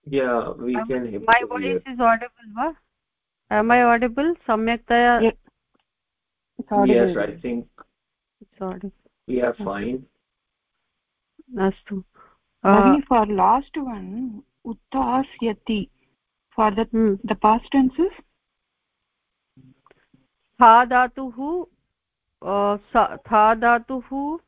Yeah, we I'm, can hear. My voice is audible, ba? Am i audible? Samyaktaya yes, yes i think it's audible. we are fine. Astu. Uh, for last one uttasyati for the hmm. the past tenses? Tha dhatuh tha dhatuh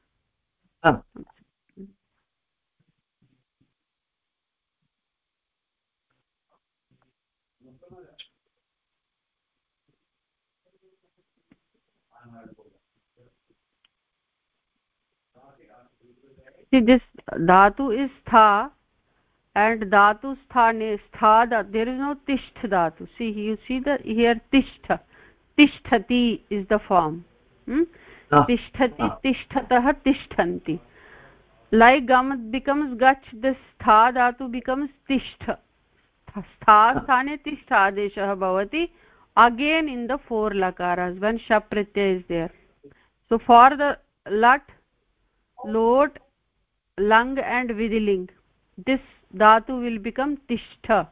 see this dhatu is tha and dhatu sthane stha there is no tishtha dhatu see you see the here tishtha tishtati is the form hmm? ah, tishtati ah. tishthatah tishthanti like gam becomes gach this stha dhatu becomes tishtha stha sthane tishtha adeshah bhavati again in the four lakaras when shap pratyay is there so for the lat lot lung and vidiling this dhatu will become tishtha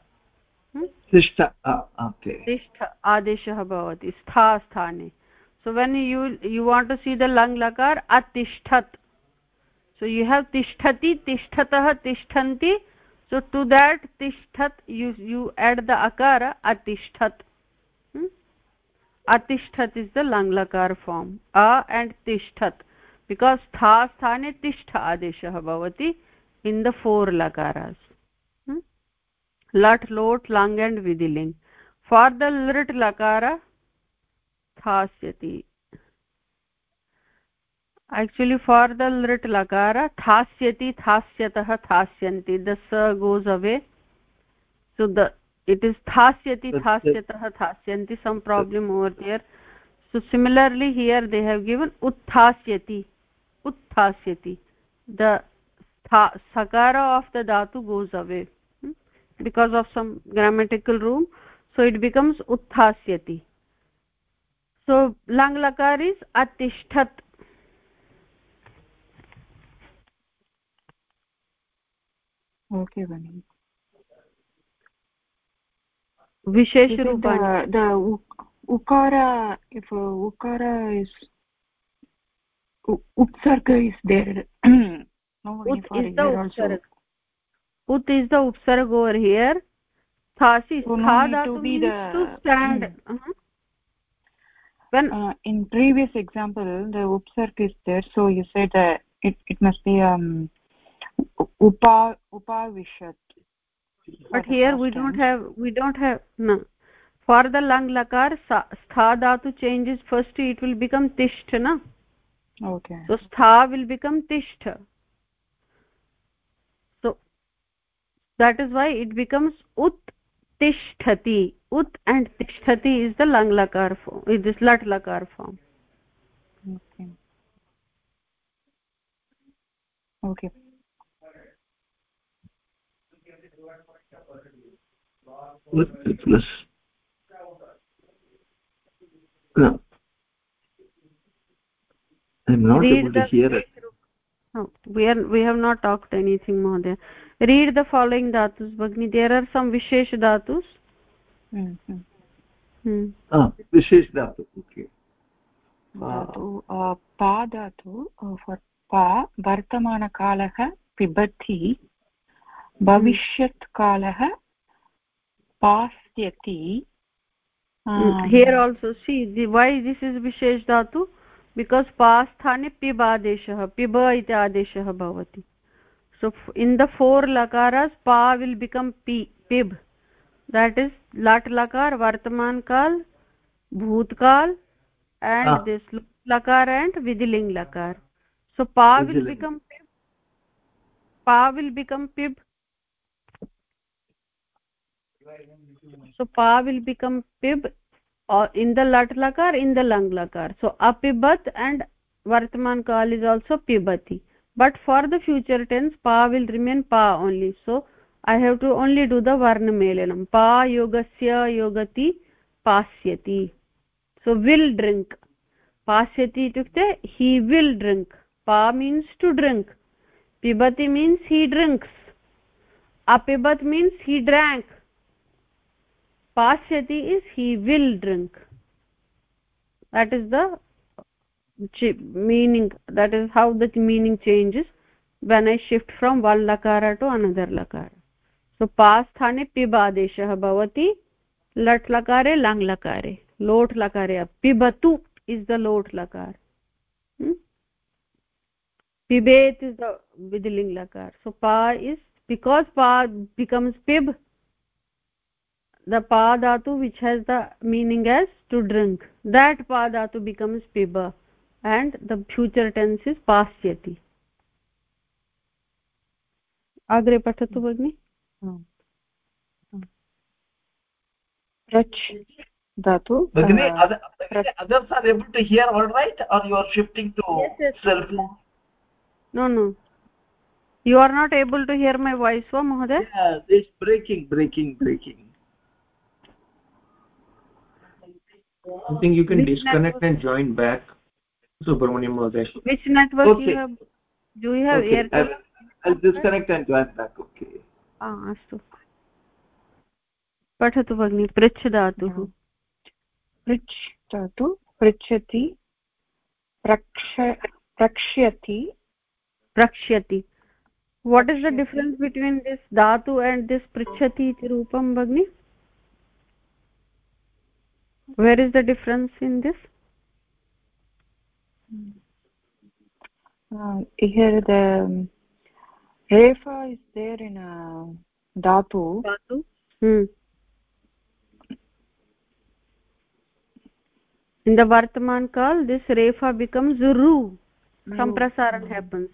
tishtha okay tishtha adeshah bhavati stha sthane so when you you want to see the lung lakar atishtat so you have tishtati tishthatah tishthanti so to that tishthat you you add the akara atishtat hmm? atishtat is the lang lakar form a tishthat because tha sthane tishtha adeshah bhavati in the four lakaras hmm? lat lot lang and vidiling for the lit actually for the lit lakara thasyati thasyatah thasyanti the sa goes away so the it is thasyati thasyatah thasyanti some problem over there so similarly here they have given utthasyati utthasyati the sakara of the dhatu goes away hmm? because of some grammatical rule so it becomes utthasyati so lang lakar is atishtat okay vani vishesh rupani the, the ukara if uh, ukara is upsarga is there no ut is the upsarg ut is the upsarg over here thasi so no to be the to stand hmm. uh -huh. when uh, in previous example the upsarg is there so you said that it it must be um upa upavishat but here we don't have we don't have no for the lang lakar stha dhatu changes first it will become tisht na okay. So stha will become tishtha so that is why it becomes ut tishtati. Ut and tishtati is the lang lakar form is this lat lakar form. Okay. Okay. Plus no i'm not read able to hear it oh, we are we have not talked anything mohdaya read the following dhatus bagni there are some vishesh dhatus hmm hmm, hmm. ah vishesh dhatu okay धातु पा धातु for पा वर्तमानकालः पिबति भविष्यत्कालः पास्यति here also see the, why this is vishesh dhatu because पास्थाने पिब आदेशः पिब इति आदेशः भवति lakaras pa will become p pib that is lat lakar vartaman kal bhutkal and ah. this lakar and vidiling lakar so pa vidiling. will become pib pa will become pib so pa will become pib or in the lat lakar in the lang lakar so apibat and vartaman kal is also pibati but for the future tense pa will remain pa only so i have to only do the varna melanam pa yogasya yogati pasyati so will drink pasyati itukte he will drink pa means to drink pibati means he drinks apibat means he drank pasyati is he will drink that is the meaning that is how the meaning changes when i shift from one lakara to another lakara so pa sthane pib adeshah bhavati lat lakare lang lakare lot lakare pibatu is the lot lakar hmm? pibet is the vidling lakar so pa is because pa becomes pib the pa dhatu which has the meaning as to drink that pa dhatu becomes piba and the future tense is pasyati agre patatu bagni rach dhatu bagni others are able to hear all right or you are shifting to yes, yes. phone no no you are not able to hear my voice va mohoday yeah it's breaking breaking breaking I think you can which disconnect network? and join back. Subramaniam Mohoday. Which network okay. you have? Do you have okay. Airtel? I'll, I'll disconnect and join back. Okay. Ah, अस्तु पठतु भगिनि पृच्छ धातुः पृच्छ धातु पृच्छति प्रक्ष प्रक्ष्यति प्रक्ष्यति what is the difference between this dhatu and this prichhati iti roopam bagni where is the difference in this? Uh, here the um, refa is there in a dhatu. Dhatu? Hmm. in the vartaman kal this refa becomes ru. Samprasaran happens.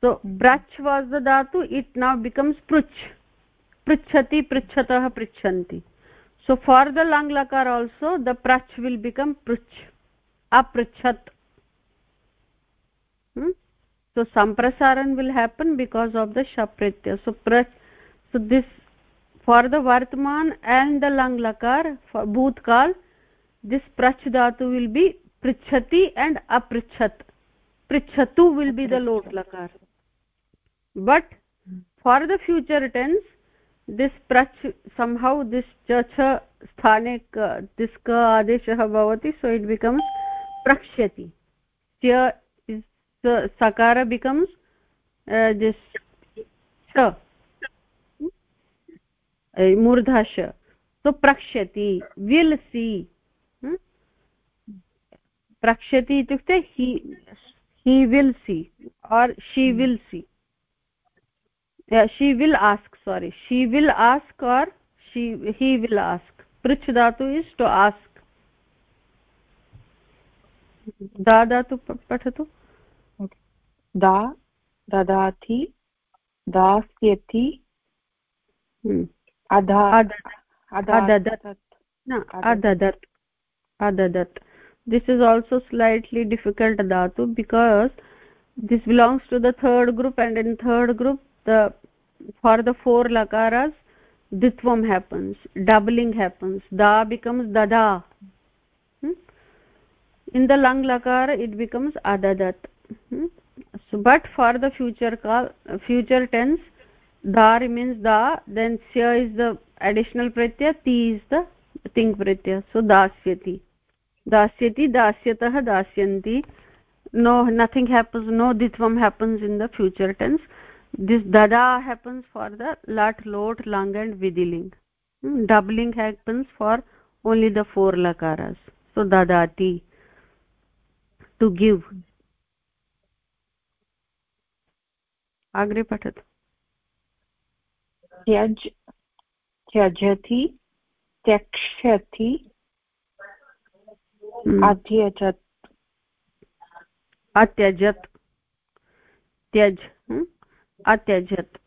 So hmm. prach was the dhatu it now becomes pruch. Pruchhati pruchatah pruchanti so for the lang lakar also the prach will become pruch aprichat hmm? so samprasaran will happen because of the shapritya so prach so this for the vartman and the lang lakar for bhutkal this prach dhatu will be prichhati and aprichat prichhatu will be the lot lakar but for the future tense this प्रच् somehow this च स्थाने क this क आदेशः भवति सो it becomes प्रक्ष्यति। च सकार becomes this च। सो प्रक्ष्यति will see प्रक्ष्यति इत्युक्ते he he will see or she will see yeah she will ask sorry. She will ask or she he will ask. Prich dhatu is to ask. Da dhatu pathatu. Da dadati dasyati hmm. adha adadat no adadat adadat this is also slightly difficult dhatu because this belongs to the third group and in third group the for the four lakaras ditvam happens doubling happens da becomes dada. Hmm? in the lang lakara it becomes adadat. Hmm? so but for the future call future tense da remains da then sya is the additional pratyaya ti is the ting pratyaya. So dasyati. Dasyati dasyatah dasyanti. No nothing happens no ditvam happens in the future tense this dada happens for the lat lot lang and vidiling hmm? doubling happens for only the four lakaras so dadati to give agre patat त्यज त्यजति त्यक्ष्यति अत्यजत् अत्यजत् त्यज अत्यजत्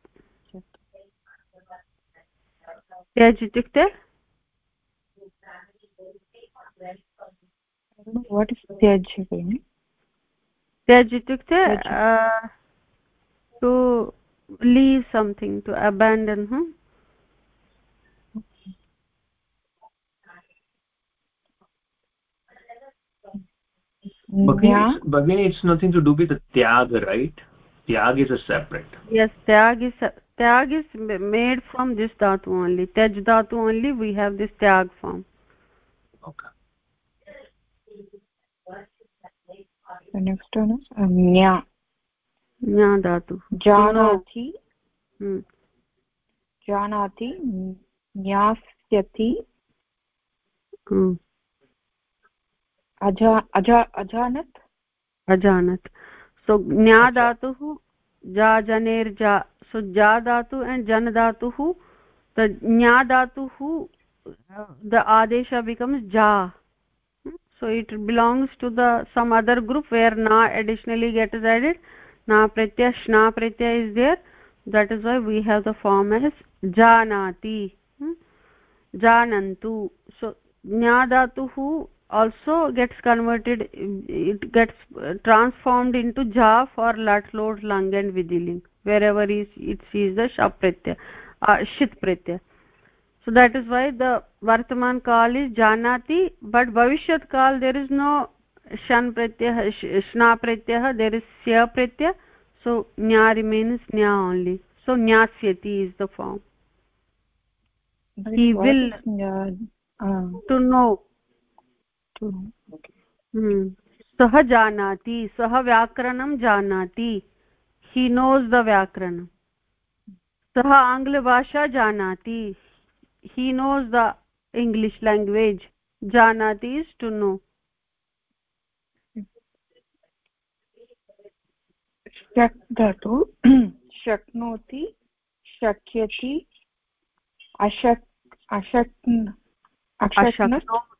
त्यज् इत्युक्ते what is त्यज् त्यज् इत्युक्ते to leave something to abandon Bhagini, it's nothing to do with the tyag, right? त्याग is separate yes त्याग is त्याग is made from this धातु only त्यज धातु ओनली वी हैव दिस त्याग फॉर्म नेक्स्ट वन न्या धातु जानाति जानाति ज्ञास्यति अजा अजा अजानत अजानत सो ज्ञा धातुः जा जनेर्जा सो जा धातु एण्ड् जन धातुः द ज्ञा धातुः द आदेश बिकम्स् जा. So it belongs to the some other group where ना एडिशनली गेट् इस् एडिड् ना प्रत्यय श्ना प्रत्यय is there that is why we have the form as जानाति जानन्तु सो ज्ञा धातुः also gets converted it gets transformed into ja for lat lod lang and vidiling wherever is it sees the shap pratyaya uh, shit pratyaya so that is why the vartaman kal is janati but bhavishyat kal there is no shan pratyah shna pratyah there is sya pratyah so nya remains nya only so nyasyati is the form he will uh, to know हम्म। सः जानाति सः व्याकरणं जानाति। He knows the व्याकरणं। सः आङ्ग्लभाषा जानाति। He knows the English language जानाति इस् टु नो धातु शक्नोति शक्यति अशक् अशक् अशक्नोति।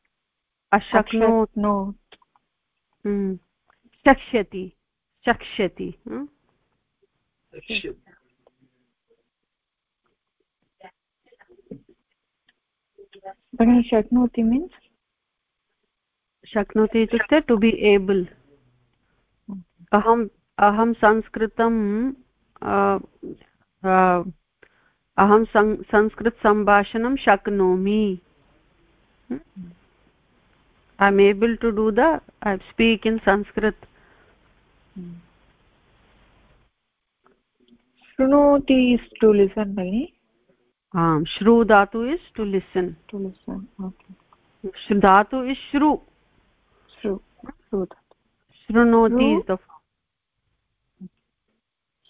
अशक्नोत् शक्ष्यति शक्ष्यति। भगिनि शक्नोति मीन्स् शक्नोति इत्युक्ते टु बि एबल् अहम् अहं संस्कृतं अहं संस्कृतसम्भाषणं शक्नोमि। I am able to do the i speak in sanskrit shrunoti is to listen bhagini um shru dhatu is to listen to listen okay shru dhatu is shru shru shru shrunoti is the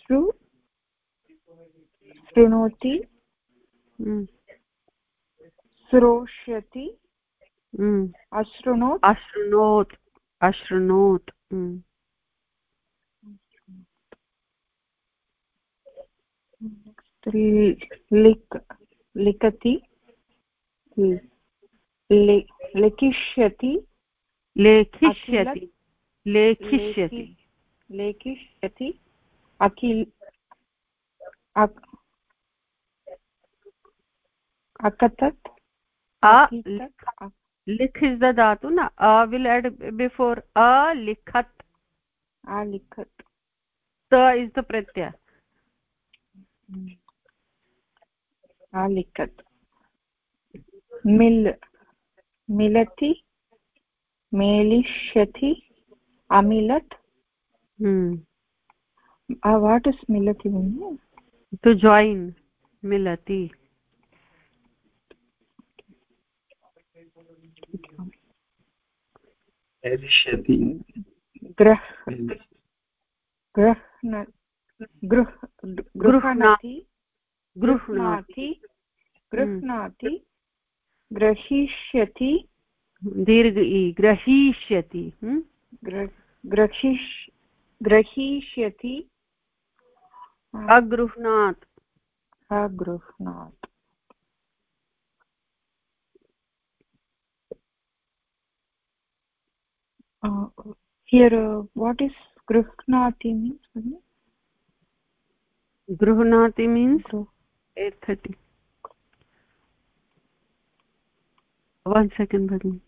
shru shrunoti श्रोष्यति अशृणोत् अशृणोत् अशृणोत् लिक् लिखति लिखिष्यति लेखिष्यति लेखिष्यति लेखिष्यति अखिल अकथत् लिख् is the धातु न अ will add before अलिखत् अलिखत् त is the प्रत्यय। अलिखत् मिल् मिलति मेलिष्यति अमिलत्। वाट् इस् मिलति टु जायिन् मिलति। एदिष्यति ग्रह गृह्ण गृह्णाति गृह्णाति गृह्णाति ग्रहीष्यति दीर्घ ग्रहीष्यति ग्रहीष् ग्रहीष्यति अगृह्णात् अगृह्णात् uh, here uh, what is gruhnati means gruhnati means 830 one second bhagini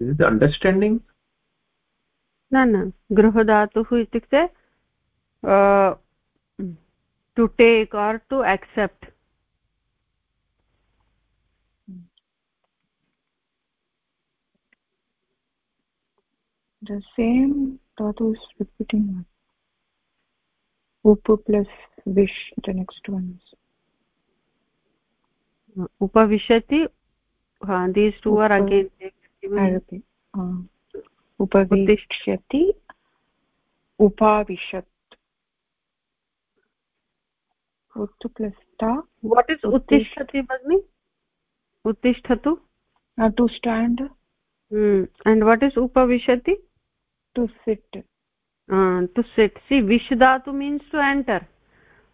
is it understanding न न गृहधातुः इत्युक्ते to take or to accept the same dhatu is repeating upu plus vish the next one is upavishati uh, these two Upa, are again उपविष्यति उपाविशत्। What is उत्तिष्ठति भगिनि? उत्तिष्ठतु। To stand and what is उपविशति? To sit to sit सि विश् दातु means to enter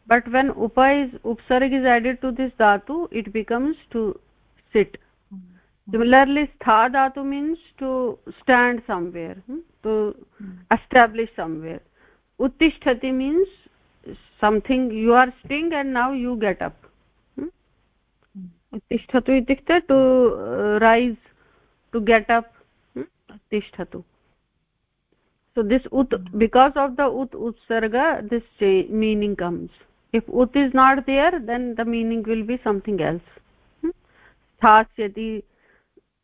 but when उप is उप्सर्ग् is added to this दातु it becomes to sit similarly stha dhatu means to stand somewhere hmm? to mm -hmm. establish somewhere uttishtati means something you are sitting and now you get up hmm? uttishtatu itukte to uh, rise to get up hmm? so this ut because of the ut utsarga this meaning comes if ut is not there then the meaning will be something else uh,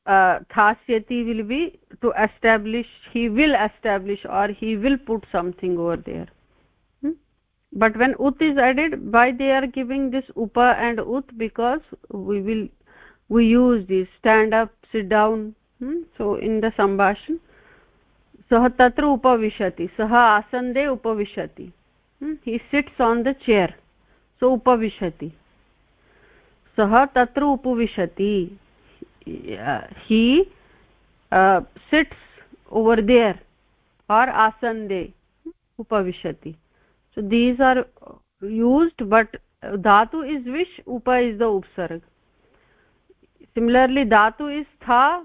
thasyati will be to establish he will establish or he will put something over there hmm? but when ut is added why they are giving this upa and ut because we will we use this stand up sit down hmm? so in the sambhashan सः तत्र उपविशति सः आसन्दे उपविशति he sits on the chair so उपविशति सः तत्र उपविशति he uh, sits over there or asande upavishati. So these are used but dhatu is vish upa is the upsarg. Similarly dhatu is tha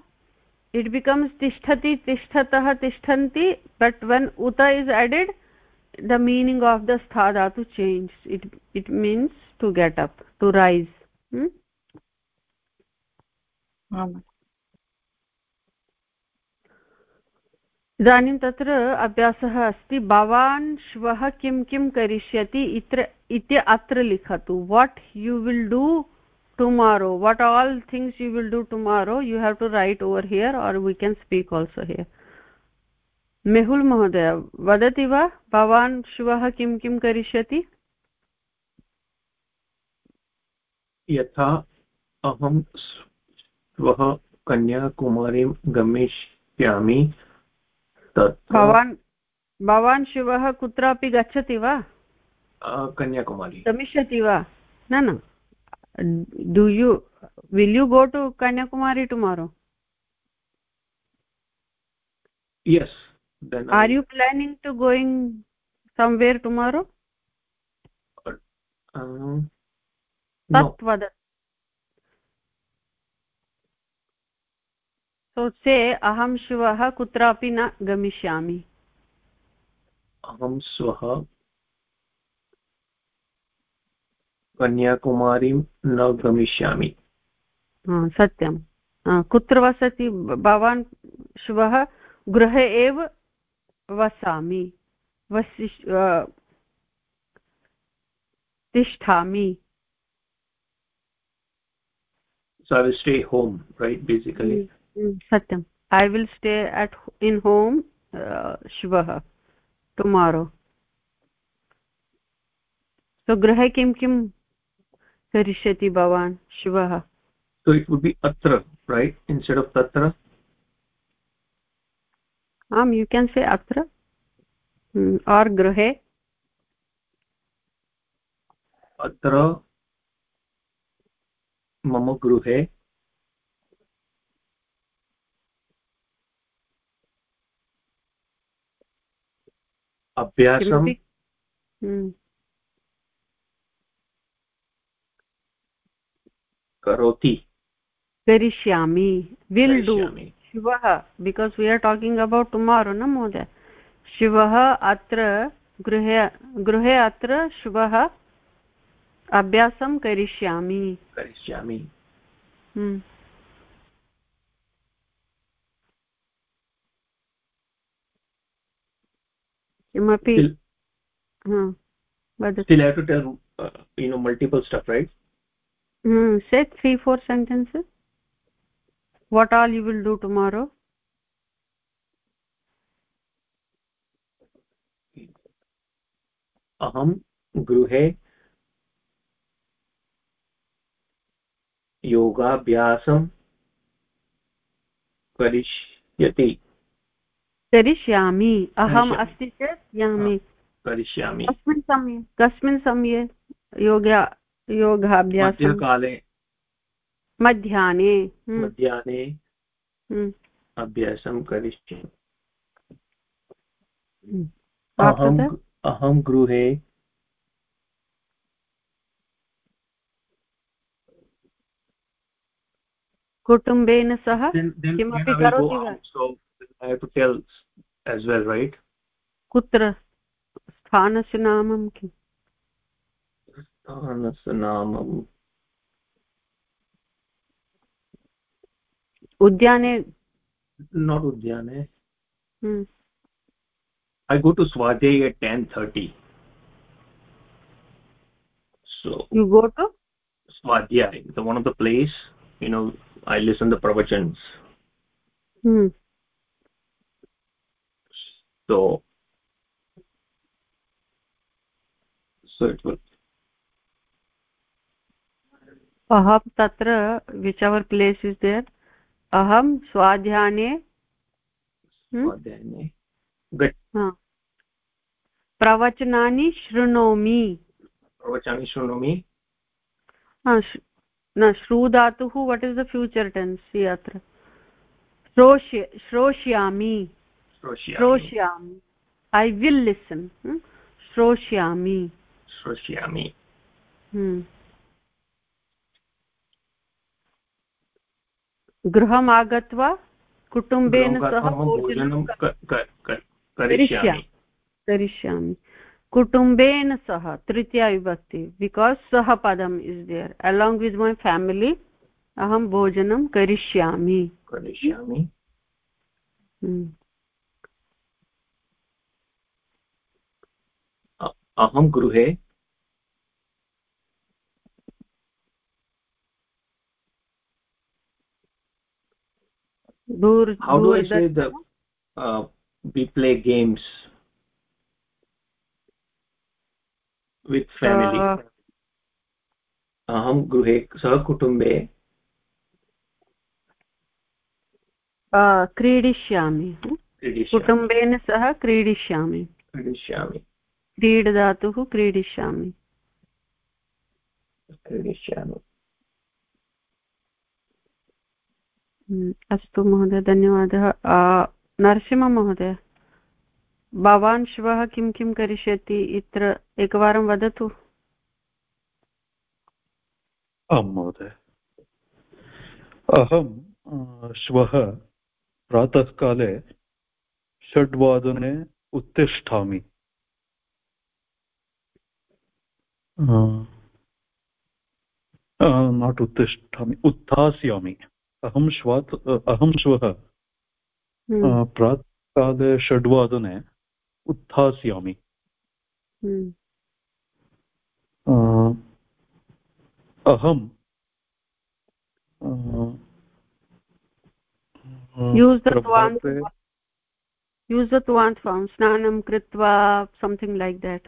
it becomes tishthati tishtatah tishtanti but when uta is added the meaning of the stha dhatu changes. It it means to get up to rise. Hmm? इदानीं तत्र अभ्यासः अस्ति, भवान् श्वः किं किं करिष्यति इत्र, इति अत्र लिखतु। What you will do tomorrow what all things you will do tomorrow you have to write over here or we can speak also here Mehul महोदय वदति वा? भवान् श्वः किं किं करिष्यति? यथा अहं श्वः कन्याकुमारीं भवान् शिवः कुत्रापि गच्छति वा? कन्याकुमारी। गमिष्यति वा? न न। Do you will you go to Kanyakumari tomorrow yes are you planning to going somewhere tomorrow तत् वदतु तो सो से अहं श्वः कुत्रापि न गमिष्यामि। अहं श्वः कन्याकुमारीं न गमिष्यामि। सत्यं। कुत्र वसति? भवान् श्वः गृहे एव वसामि तिष्ठामि। So I will stay home, right, basically. Hmm. Satyam i will stay at in home uh, shivah tomorrow so grahe kim kim करिष्यति भवान् शिवः so it would be atra right instead of tatra um you can say atra hmm. or grahe अत्र मम गृहे अभ्यासं करोति। करिष्यामि। Will do. शिवः because we are talking about tomorrow न महोदय? शिवः अत्र गृहे गृहे अत्र शिवः अभ्यासं करिष्यामि। करिष्यामि। किमपि multiple stuff write set three four sentence what all you will do tomorrow अहं गृहे योगाभ्यासं करिष्यति करिष्यामि। अहम् अस्ति चेत् यामि। करिष्यामि। कस्मिन् समये कस्मिन् समये योग योगाभ्यासं। काले मध्याह्ने। हम्म। मध्याह्ने हम्म। अभ्यासं करिष्यामि। हम्म। अहं गृहे कुटुम्बेन सह किमपि करोति वा? कुत्र स्थानस्य नामं किम् स्थानस्य नामम् उद्याने not udyane hmm. i go to swadhyay at 10:30 so you go to swadhyay the one of the place you know i listen the pravachans hmm so so it will aham tatra whichever place is there aham swadhyane swadhyane प्रवचनानि शृणोमि प्रवचनानि शृणोमि न श्रूधातुः what is the future tense अत्र श्रोष्य श्रोष्यामि श्रोष्यामि। I will listen श्रोष्यामि। श्रोष्यामि। हम्म। गृहम् आगत्वा कुटुम्बेन सह भोजनं करिष्यामि। कुटुम्बेन सह तृतीया विभक्ति बिकास् सः पदम् is there along with my family अहं भोजनं करिष्यामि। करिष्यामि। अहं गृहे how do i say the uh, we play games with family. अहं गृहे सहकुटुम्बे क्रीडिष्यामि। कुटुम्बेन सह क्रीडिष्यामि। क्रीडिष्यामि। क्रीडधातुः क्रीडिष्यामि। क्रीडिष्यामि। हम्म, अस्तु महोदय धन्यवादः। नरसिंहमहोदय भवान् श्वः किं किं करिष्यति? इत्र एकवारं वदतु। आं महोदय। अहं श्वः प्रातःकाले षड्वादने उत्तिष्ठामि। नाट् उत्तिष्ठामि। उत्थास्यामि। अहं श्वात् अहं श्वः। हम्म। प्रातःकाले षड्वादने उत्थास्यामि। हम्म। अहं snanam kritva something like that.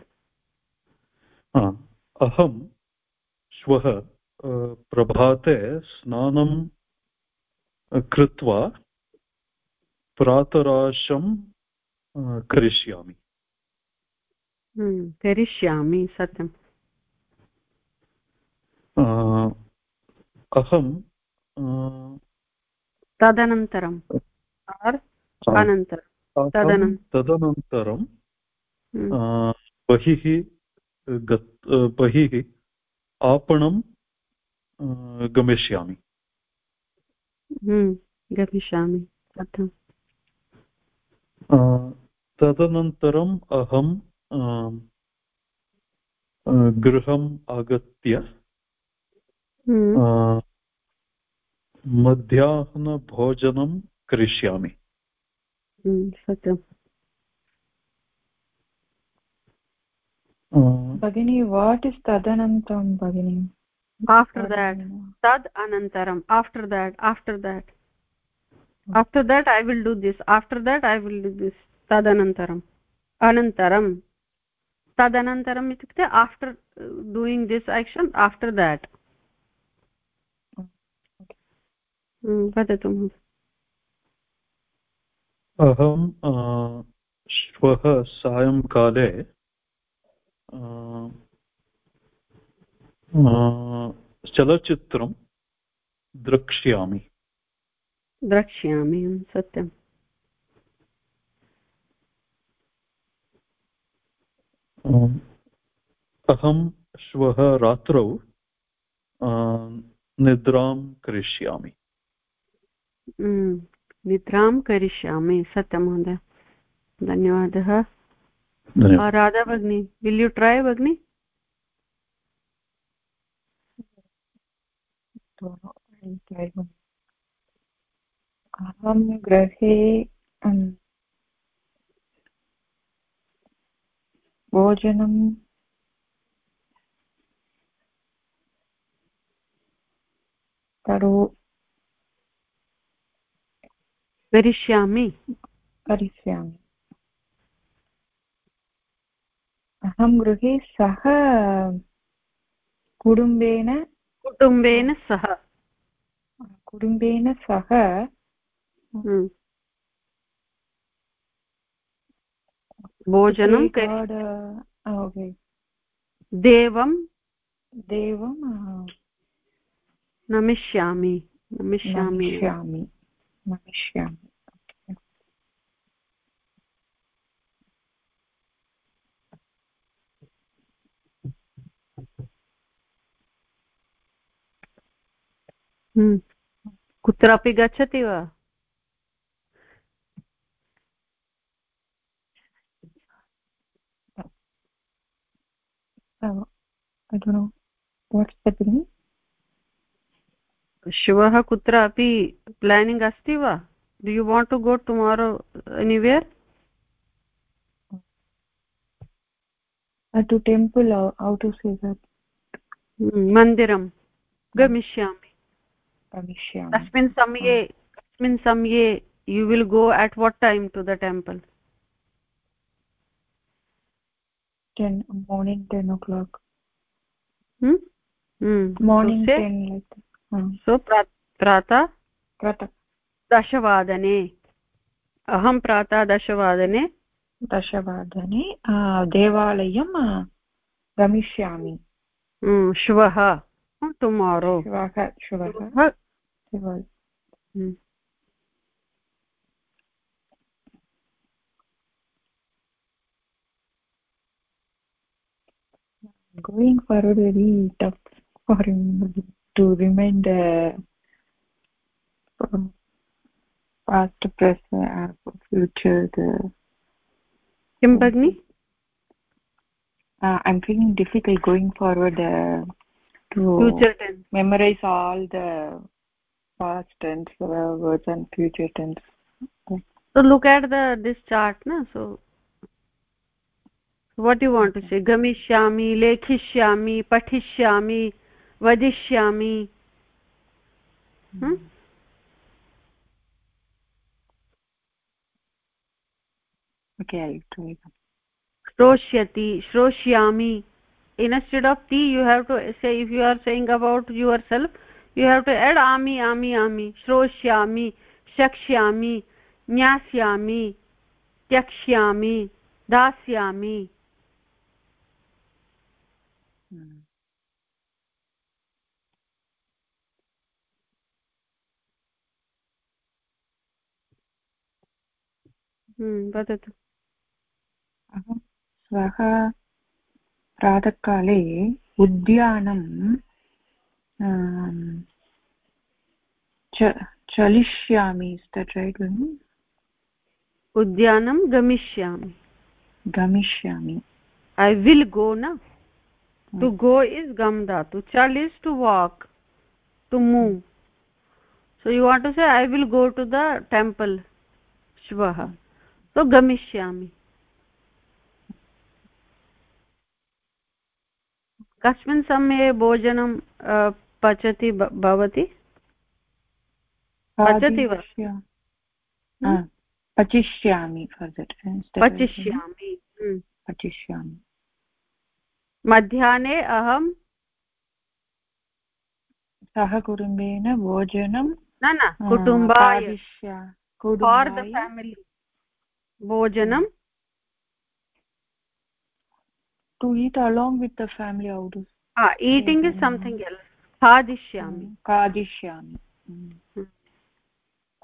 अहं श्वः प्रभाते स्नानं कृत्वा प्रातराशं करिष्यामि। हम्म, करिष्यामि सत्यम्। अहं तदनन्तरम् तदनन्तरं। तदनन्तरं हम्म। बहिः गत् बहिः आपणं गमिष्यामि। हम्म, गमिष्यामि तदनन्तरम् अहं गृहम् आगत्य हम्म। मध्याह्नभोजनं करिष्यामि। हम्म, सत्यम्। भगिनी वाट् इस् तदनन्तरं भगिनी आफ्टर् देट् तद् अनन्तरम् after that after that after that I will do this after that I will do this तदनन्तरम् अनन्तरं तदनन्तरम् इत्युक्ते after doing this action after that वदतु अहं श्वः सायङ्काले चलच्चित्रं द्रक्ष्यामि द्रक्ष्यामि सत्यम् अहं श्वः रात्रौ निद्रां करिष्यामि निद्रां करिष्यामि सत्यं महोदय धन्यवादः राधा भगिनी विल् यु ट्रै भगिनी? अहं गृहे भोजनं करो करिष्यामि। करिष्यामि। अहं गृहे सह कुटुम्बेन कुटुम्बेन सह। कुटुम्बेन सह हम्म। भोजनं देवं देवं नमिष्यामि। नमिष्यामि नमिष्यामि। कुत्रापि गच्छति वा? श्वः कुत्रापि प्लानिङ्ग् अस्ति वा? Do you want to go tomorrow anywhere to temple or to say मन्दिरं गमिष्यामि गमिष्यामि तस्मिन् समये समये you will go at what time to the temple ten o'clock morning so प्रातः प्रातः दशवादने। अहं प्रातः दशवादने। दशवादने देवालयं गमिष्यामि। श्वः। टुमारो श्वः श्वः Hmm. going forward very tough for him to remind the past present and future the kim bagni uh, i'm feeling difficult going forward uh, to future tense memorize all the past tense uh, words and future tense so look at the this chart na so what do you want to say gamishyami lekhishyami pathishyami vadishyami hmm? okay i'll try श्रोष्यति श्रोष्यामि instead of ti you have to say if you are saying about yourself you have to add ami ami ami shroshyami shakshyami nyasyami tyakshyami dasyami वदतु अहं श्वः प्रातःकाले उद्यानं चलिष्यामि उद्यानं गमिष्यामि। गमिष्यामि। ऐ will गो न to go is गम् धातु चल् is to walk to move so you want to say i will go to the temple shvah so gamishyami कस्मिन् समये भोजनं पचति भवति? पचति वा? hmm? पचिष्यामि पचिष्यामि। hmm. पचिष्यामि। मध्याह्ने अहं सहकुटुम्बेन भोजनं न न कुटुम्बाय। फार् द फेमिलि भोजनं। To eat along with the family how to ah eating is something else. खादिष्यामि खादिष्यामि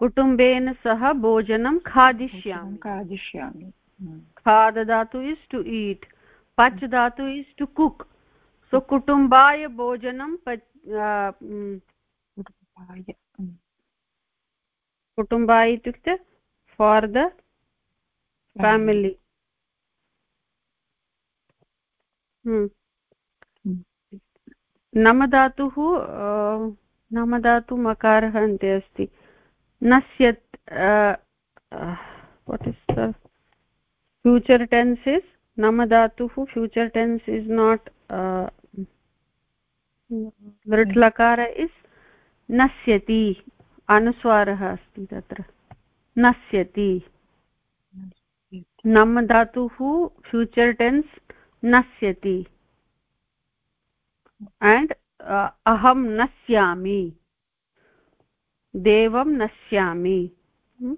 कुटुम्बेन सह भोजनं खादिष्यामि खादिष्यामि खाद धातु इस् टु ईट् पच् धातु इस् टु कुक् सो कुटुम्बाय भोजनं कुटुम्बाय इत्युक्ते फार् द फेमिलि नमधातुः नमधातु मकारः अन्ते अस्ति। नस्यत् what is future tense is नमधातुः future tense is not लृट्लकार इस् नश्यति अनुस्वारः अस्ति तत्र। नश्यति नम धातुः फ्यूचर् टेन्स् नश्यति। एण्ड् uh, अहं नश्यामि। देवं नश्यामि। hmm?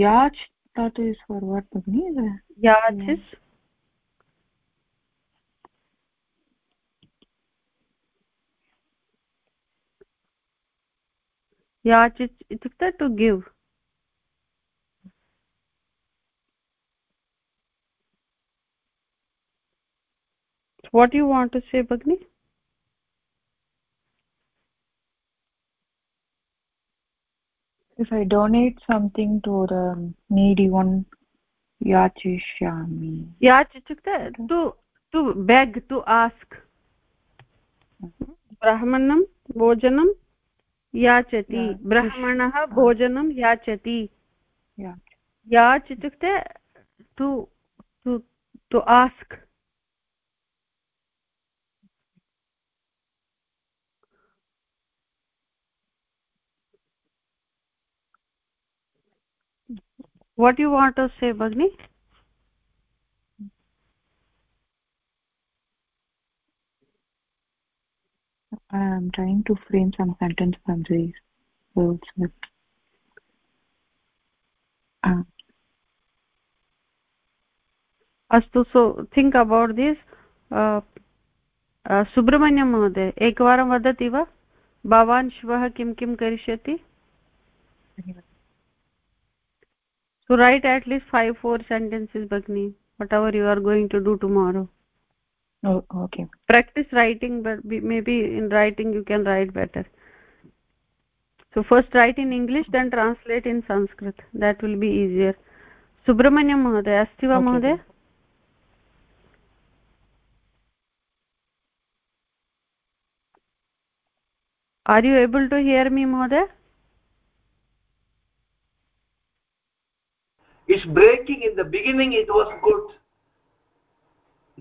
याच् याच् याच् इत्युक्ते to give what you want to say bagni if i donate something to the needy one yachishyami yach itukte to to beg to ask brahmanam bhojanam याचति ब्राह्मणः भोजनं याचति। याच् इत्युक्ते to to to ask. What you want to say bagni i am trying to frame some sentence from these words with uh, अस्तु so think about this Subrahmanyam महोदय एकवारं वदति वा भवान् श्वः किं किं करिष्यति so write at least five four sentences bagni whatever you are going to do tomorrow oh okay. Practice writing but maybe in writing you can write better. So first write in english then translate in sanskrit. That will be easier. Subramanyam mahoday asti va mahoday are you able to hear me mahoday it's breaking in the beginning it was good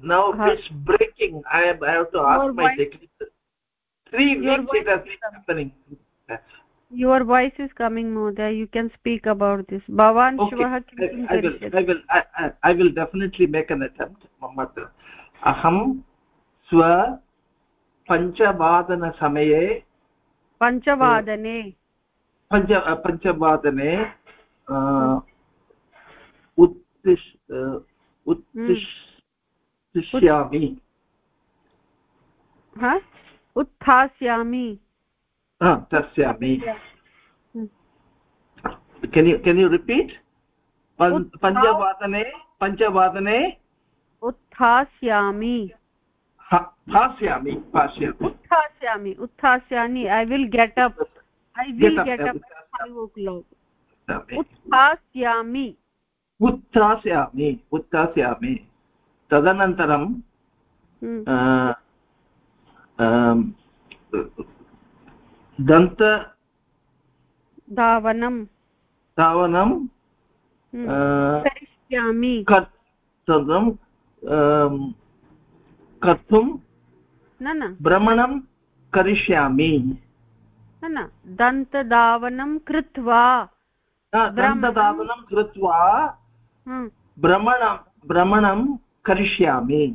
now uh -huh. it's breaking i have, I have to ask your my technical three weeks it has been happening your voice is coming mohoday you can speak about this bhavan okay. shivah I, I will i will I, I, I will definitely make an attempt mama aham swa panchavadana पञ्चवादनसमये पञ्चवादने पञ्च पञ्चवादने उत्तिष् उत्तिष् उत्थिष्यामि उत्थास्यामि। तस्यामि। Can you can you repeat? पञ्चवादने पञ्चवादने? उत्थास्यामि। भास्यामि भास्यामि उत्थास्यामि उत्थास्यामि I will get up I will get up five o'clock उत्थास्यामि। उत्थास्यामि उत्थास्यामि। तदनन्तरं हम्म। दन्त धावनं धावनं करिष्यामि। तदं कर्तुं न न। भ्रमणं करिष्यामि। न न। दन्तधावनं कृत्वा दन्तधावनं कृत्वा भ्रमणं भ्रमणं करिष्यामि।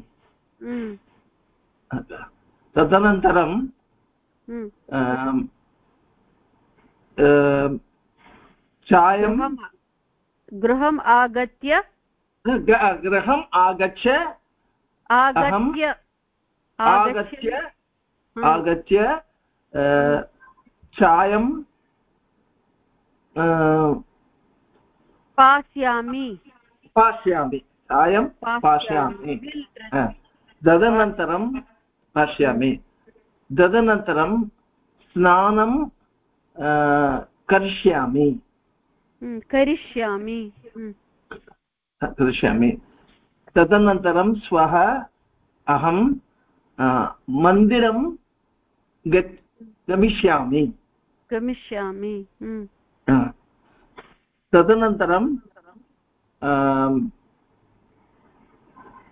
तदनन्तरं चायं गृहम् आगत्य गृहम् आगच्छ आगत्य आगत्य आगत्य चायं पास्यामि। पास्यामि। चायं पास्यामि। तदनन्तरं पश्यामि तदनन्तरं स्नानं करिष्यामि। करिष्यामि। करिष्यामि। तदनन्तरं श्वः अहं मन्दिरं गमिष्यामि। गमिष्यामि। तदनन्तरं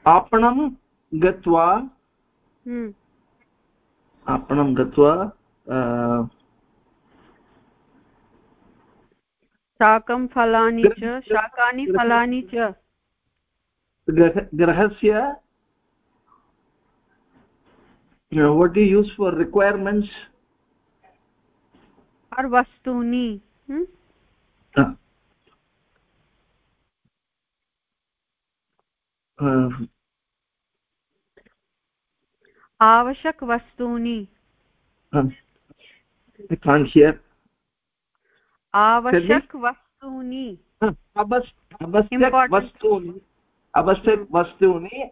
आपणं गत्वा आपणं गत्वा शाकं फलानि च शाकानि फलानि च. गृहस्य what do you use for requirements? or vastuni hmm? uh, uh, आवश्यक वस्तूनि आवश्यक वस्तूनि आवश्यक वस्तूनि आवश्यक वस्तूनि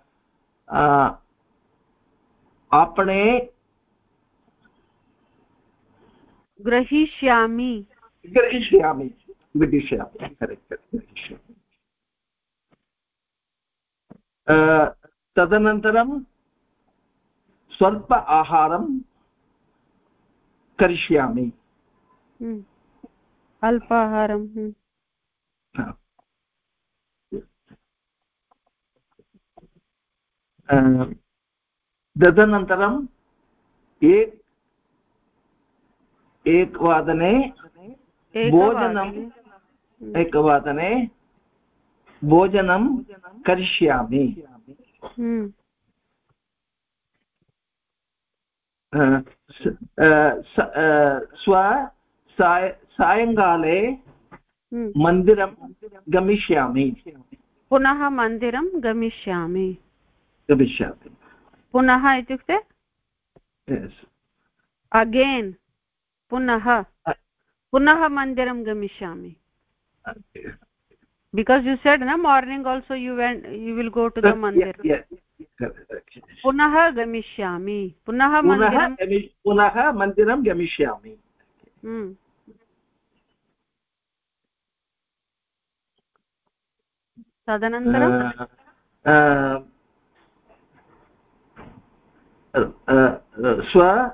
आपणे ग्रहीष्यामि। ग्रहीष्यामि। ग्रहीष्यामि ग्रहीष्यामि तदनन्तरं स्वल्प आहारं करिष्यामि। अल्पाहारं तदनन्तरम् एक एकवादने भोजनम् एकवादने भोजनं करिष्यामि स्व सायङ्काले हम्म। मन्दिरं गमिष्यामि। पुनः मन्दिरं गमिष्यामि। गमिष्यामि। पुनः इत्युक्ते? अगेन् पुनः। पुनः मन्दिरं गमिष्यामि। बिकास् यु सेड् न morning also you when you will go to the mandir पुनः गमिष्यामि। पुनः पुनः मन्दिरं गमिष्यामि। हम्म। तदनन्तरं स्व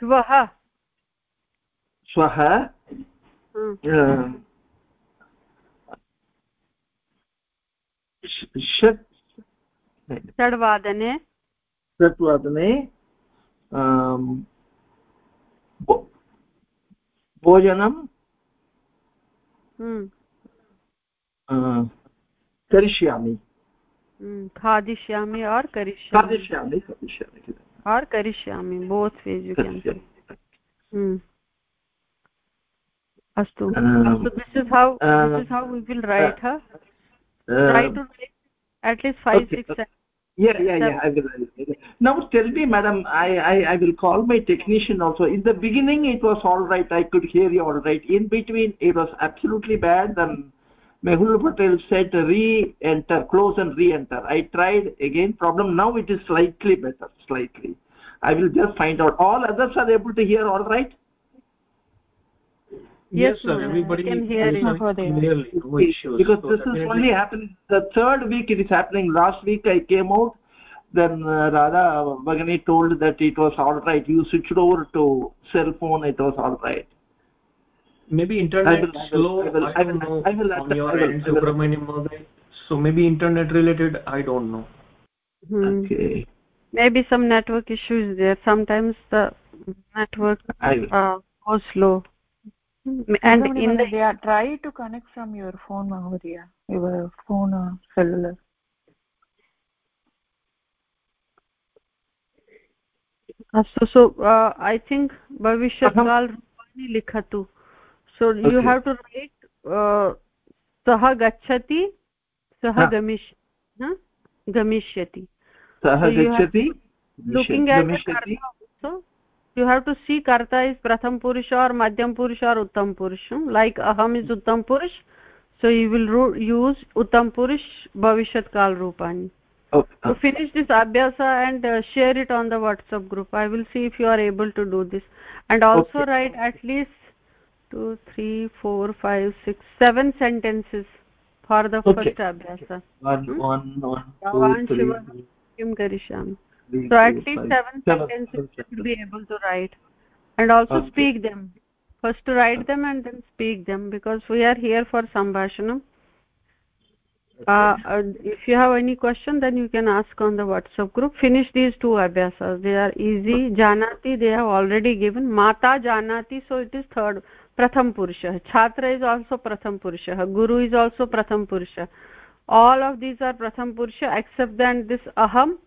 श्वः श्वः षड्वादने षड्वादने भोजनं हम्म। करिष्यामि। खादिष्यामि और करिष्यामि। खादिष्यामि और करिष्यामि बोत् वेज् यु केन् अस्तु। अस्तु this is how this is how we will write Uh, try to at least 5 okay. 6 uh, seven, yeah yeah yeah I will, now tell me madam I, I i will call my technician also. In the beginning it was all right. I could hear you all right. In between it was absolutely bad. Then mehul patel said re-enter close and re-enter. I tried again problem. Now it is slightly better slightly. I will just find out. All others are able to hear all right? Yes sir. everybody can hear you. clearly because this is only happening the third week it is happening. Last week i came out then uh, radha bagani told that it was all right. You switched over to cell phone it was all right. Maybe internet I will, slow I will, I will, I don't know I will, on your I will, end I will. Subramaniam so maybe internet related i don't know. Hmm. okay. Maybe some network issues there. Sometimes the network uh, goes slow and in the they are try to connect from your phone mahodaya your phone uh, cellular अस्तु सो I think भविष्यत्काल रूपाणि लिखतु so you Okay. Have to write सः गच्छति सः हा. गमिष्य? गमिष्यति सः So you have- गच्छति looking at you have to see karta is pratham purusha or madhyam purusha or uttam purusha like aham is uttam purush so you will use uttam purush bhavishyat kal rupani okay. to finish this abhyasa and uh, share it on the whatsapp group i will see if you are able to do this and also Okay. write at least two three four five six seven sentences for the Okay. first abhyasa one Hmm? one one two three Shiva- किं करिष्यामि three, so at least seven seven, sentences seven you should be able to write. And also Okay. speak them. First to write them and then speak them because we are here for sambhashanam uh, uh, if you have any question then you can ask on the whatsapp group. Finish these two abhyasas. They are easy. Janati they have already given. Mata janati so it is third. Pratham purushah chhatra is also pratham purushah guru is also pratham purushah all of these are pratham purusha except then this aham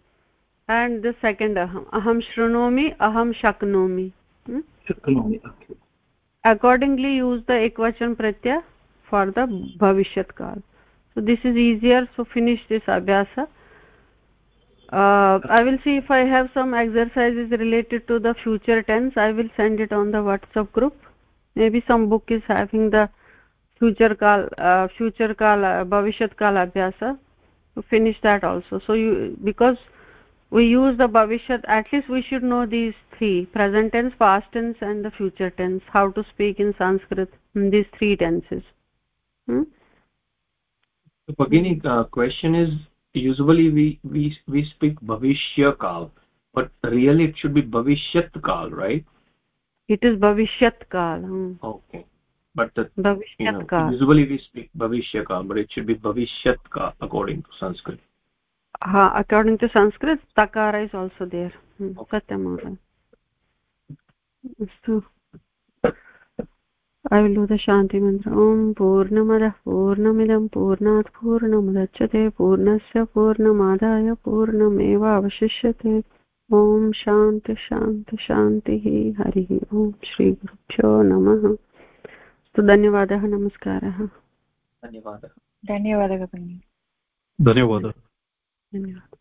and the second aham aham shrunomi aham shaknomi hmm? शक्नोमि okay accordingly use the ekvachan pratyaya for the bhavishyat kal so this is easier so finish this abhyasa uh, i will see if i have some exercises related to the future tense i will send it on the whatsapp group maybe some book is having the future kal uh, future kal uh, bhavishyat kal abhyasa to finish that also so you because we use the bhavishyat at least we should know these three present tense past tense and the future tense how to speak in sanskrit in these three tenses hmm? So, Bhagini, uh, question is usually we we we speak bhavishya kal, but really it should be bhavishyat kal, right? it is bhavishyat kal hmm. Okay. But the, you know, kal usually we speak bhavishya kal, but it should be bhavishyat kal according to Sanskrit. uh, according to sanskrit takara is also there. Katamara hmm. astu. अविलोद शान्तिमन्त्र ॐ पूर्णमदः पूर्णमिदं पूर्णात् पूर्णमुदच्छते पूर्णस्य पूर्णमादाय पूर्णमेव अवशिष्यते ॐ शान्तिशान्तिशान्तिः हरिः ॐ श्रीगुरुभ्यो नमः अस्तु धन्यवादः नमस्कारः धन्यवादः धन्यवादः धन्यवादः 明白了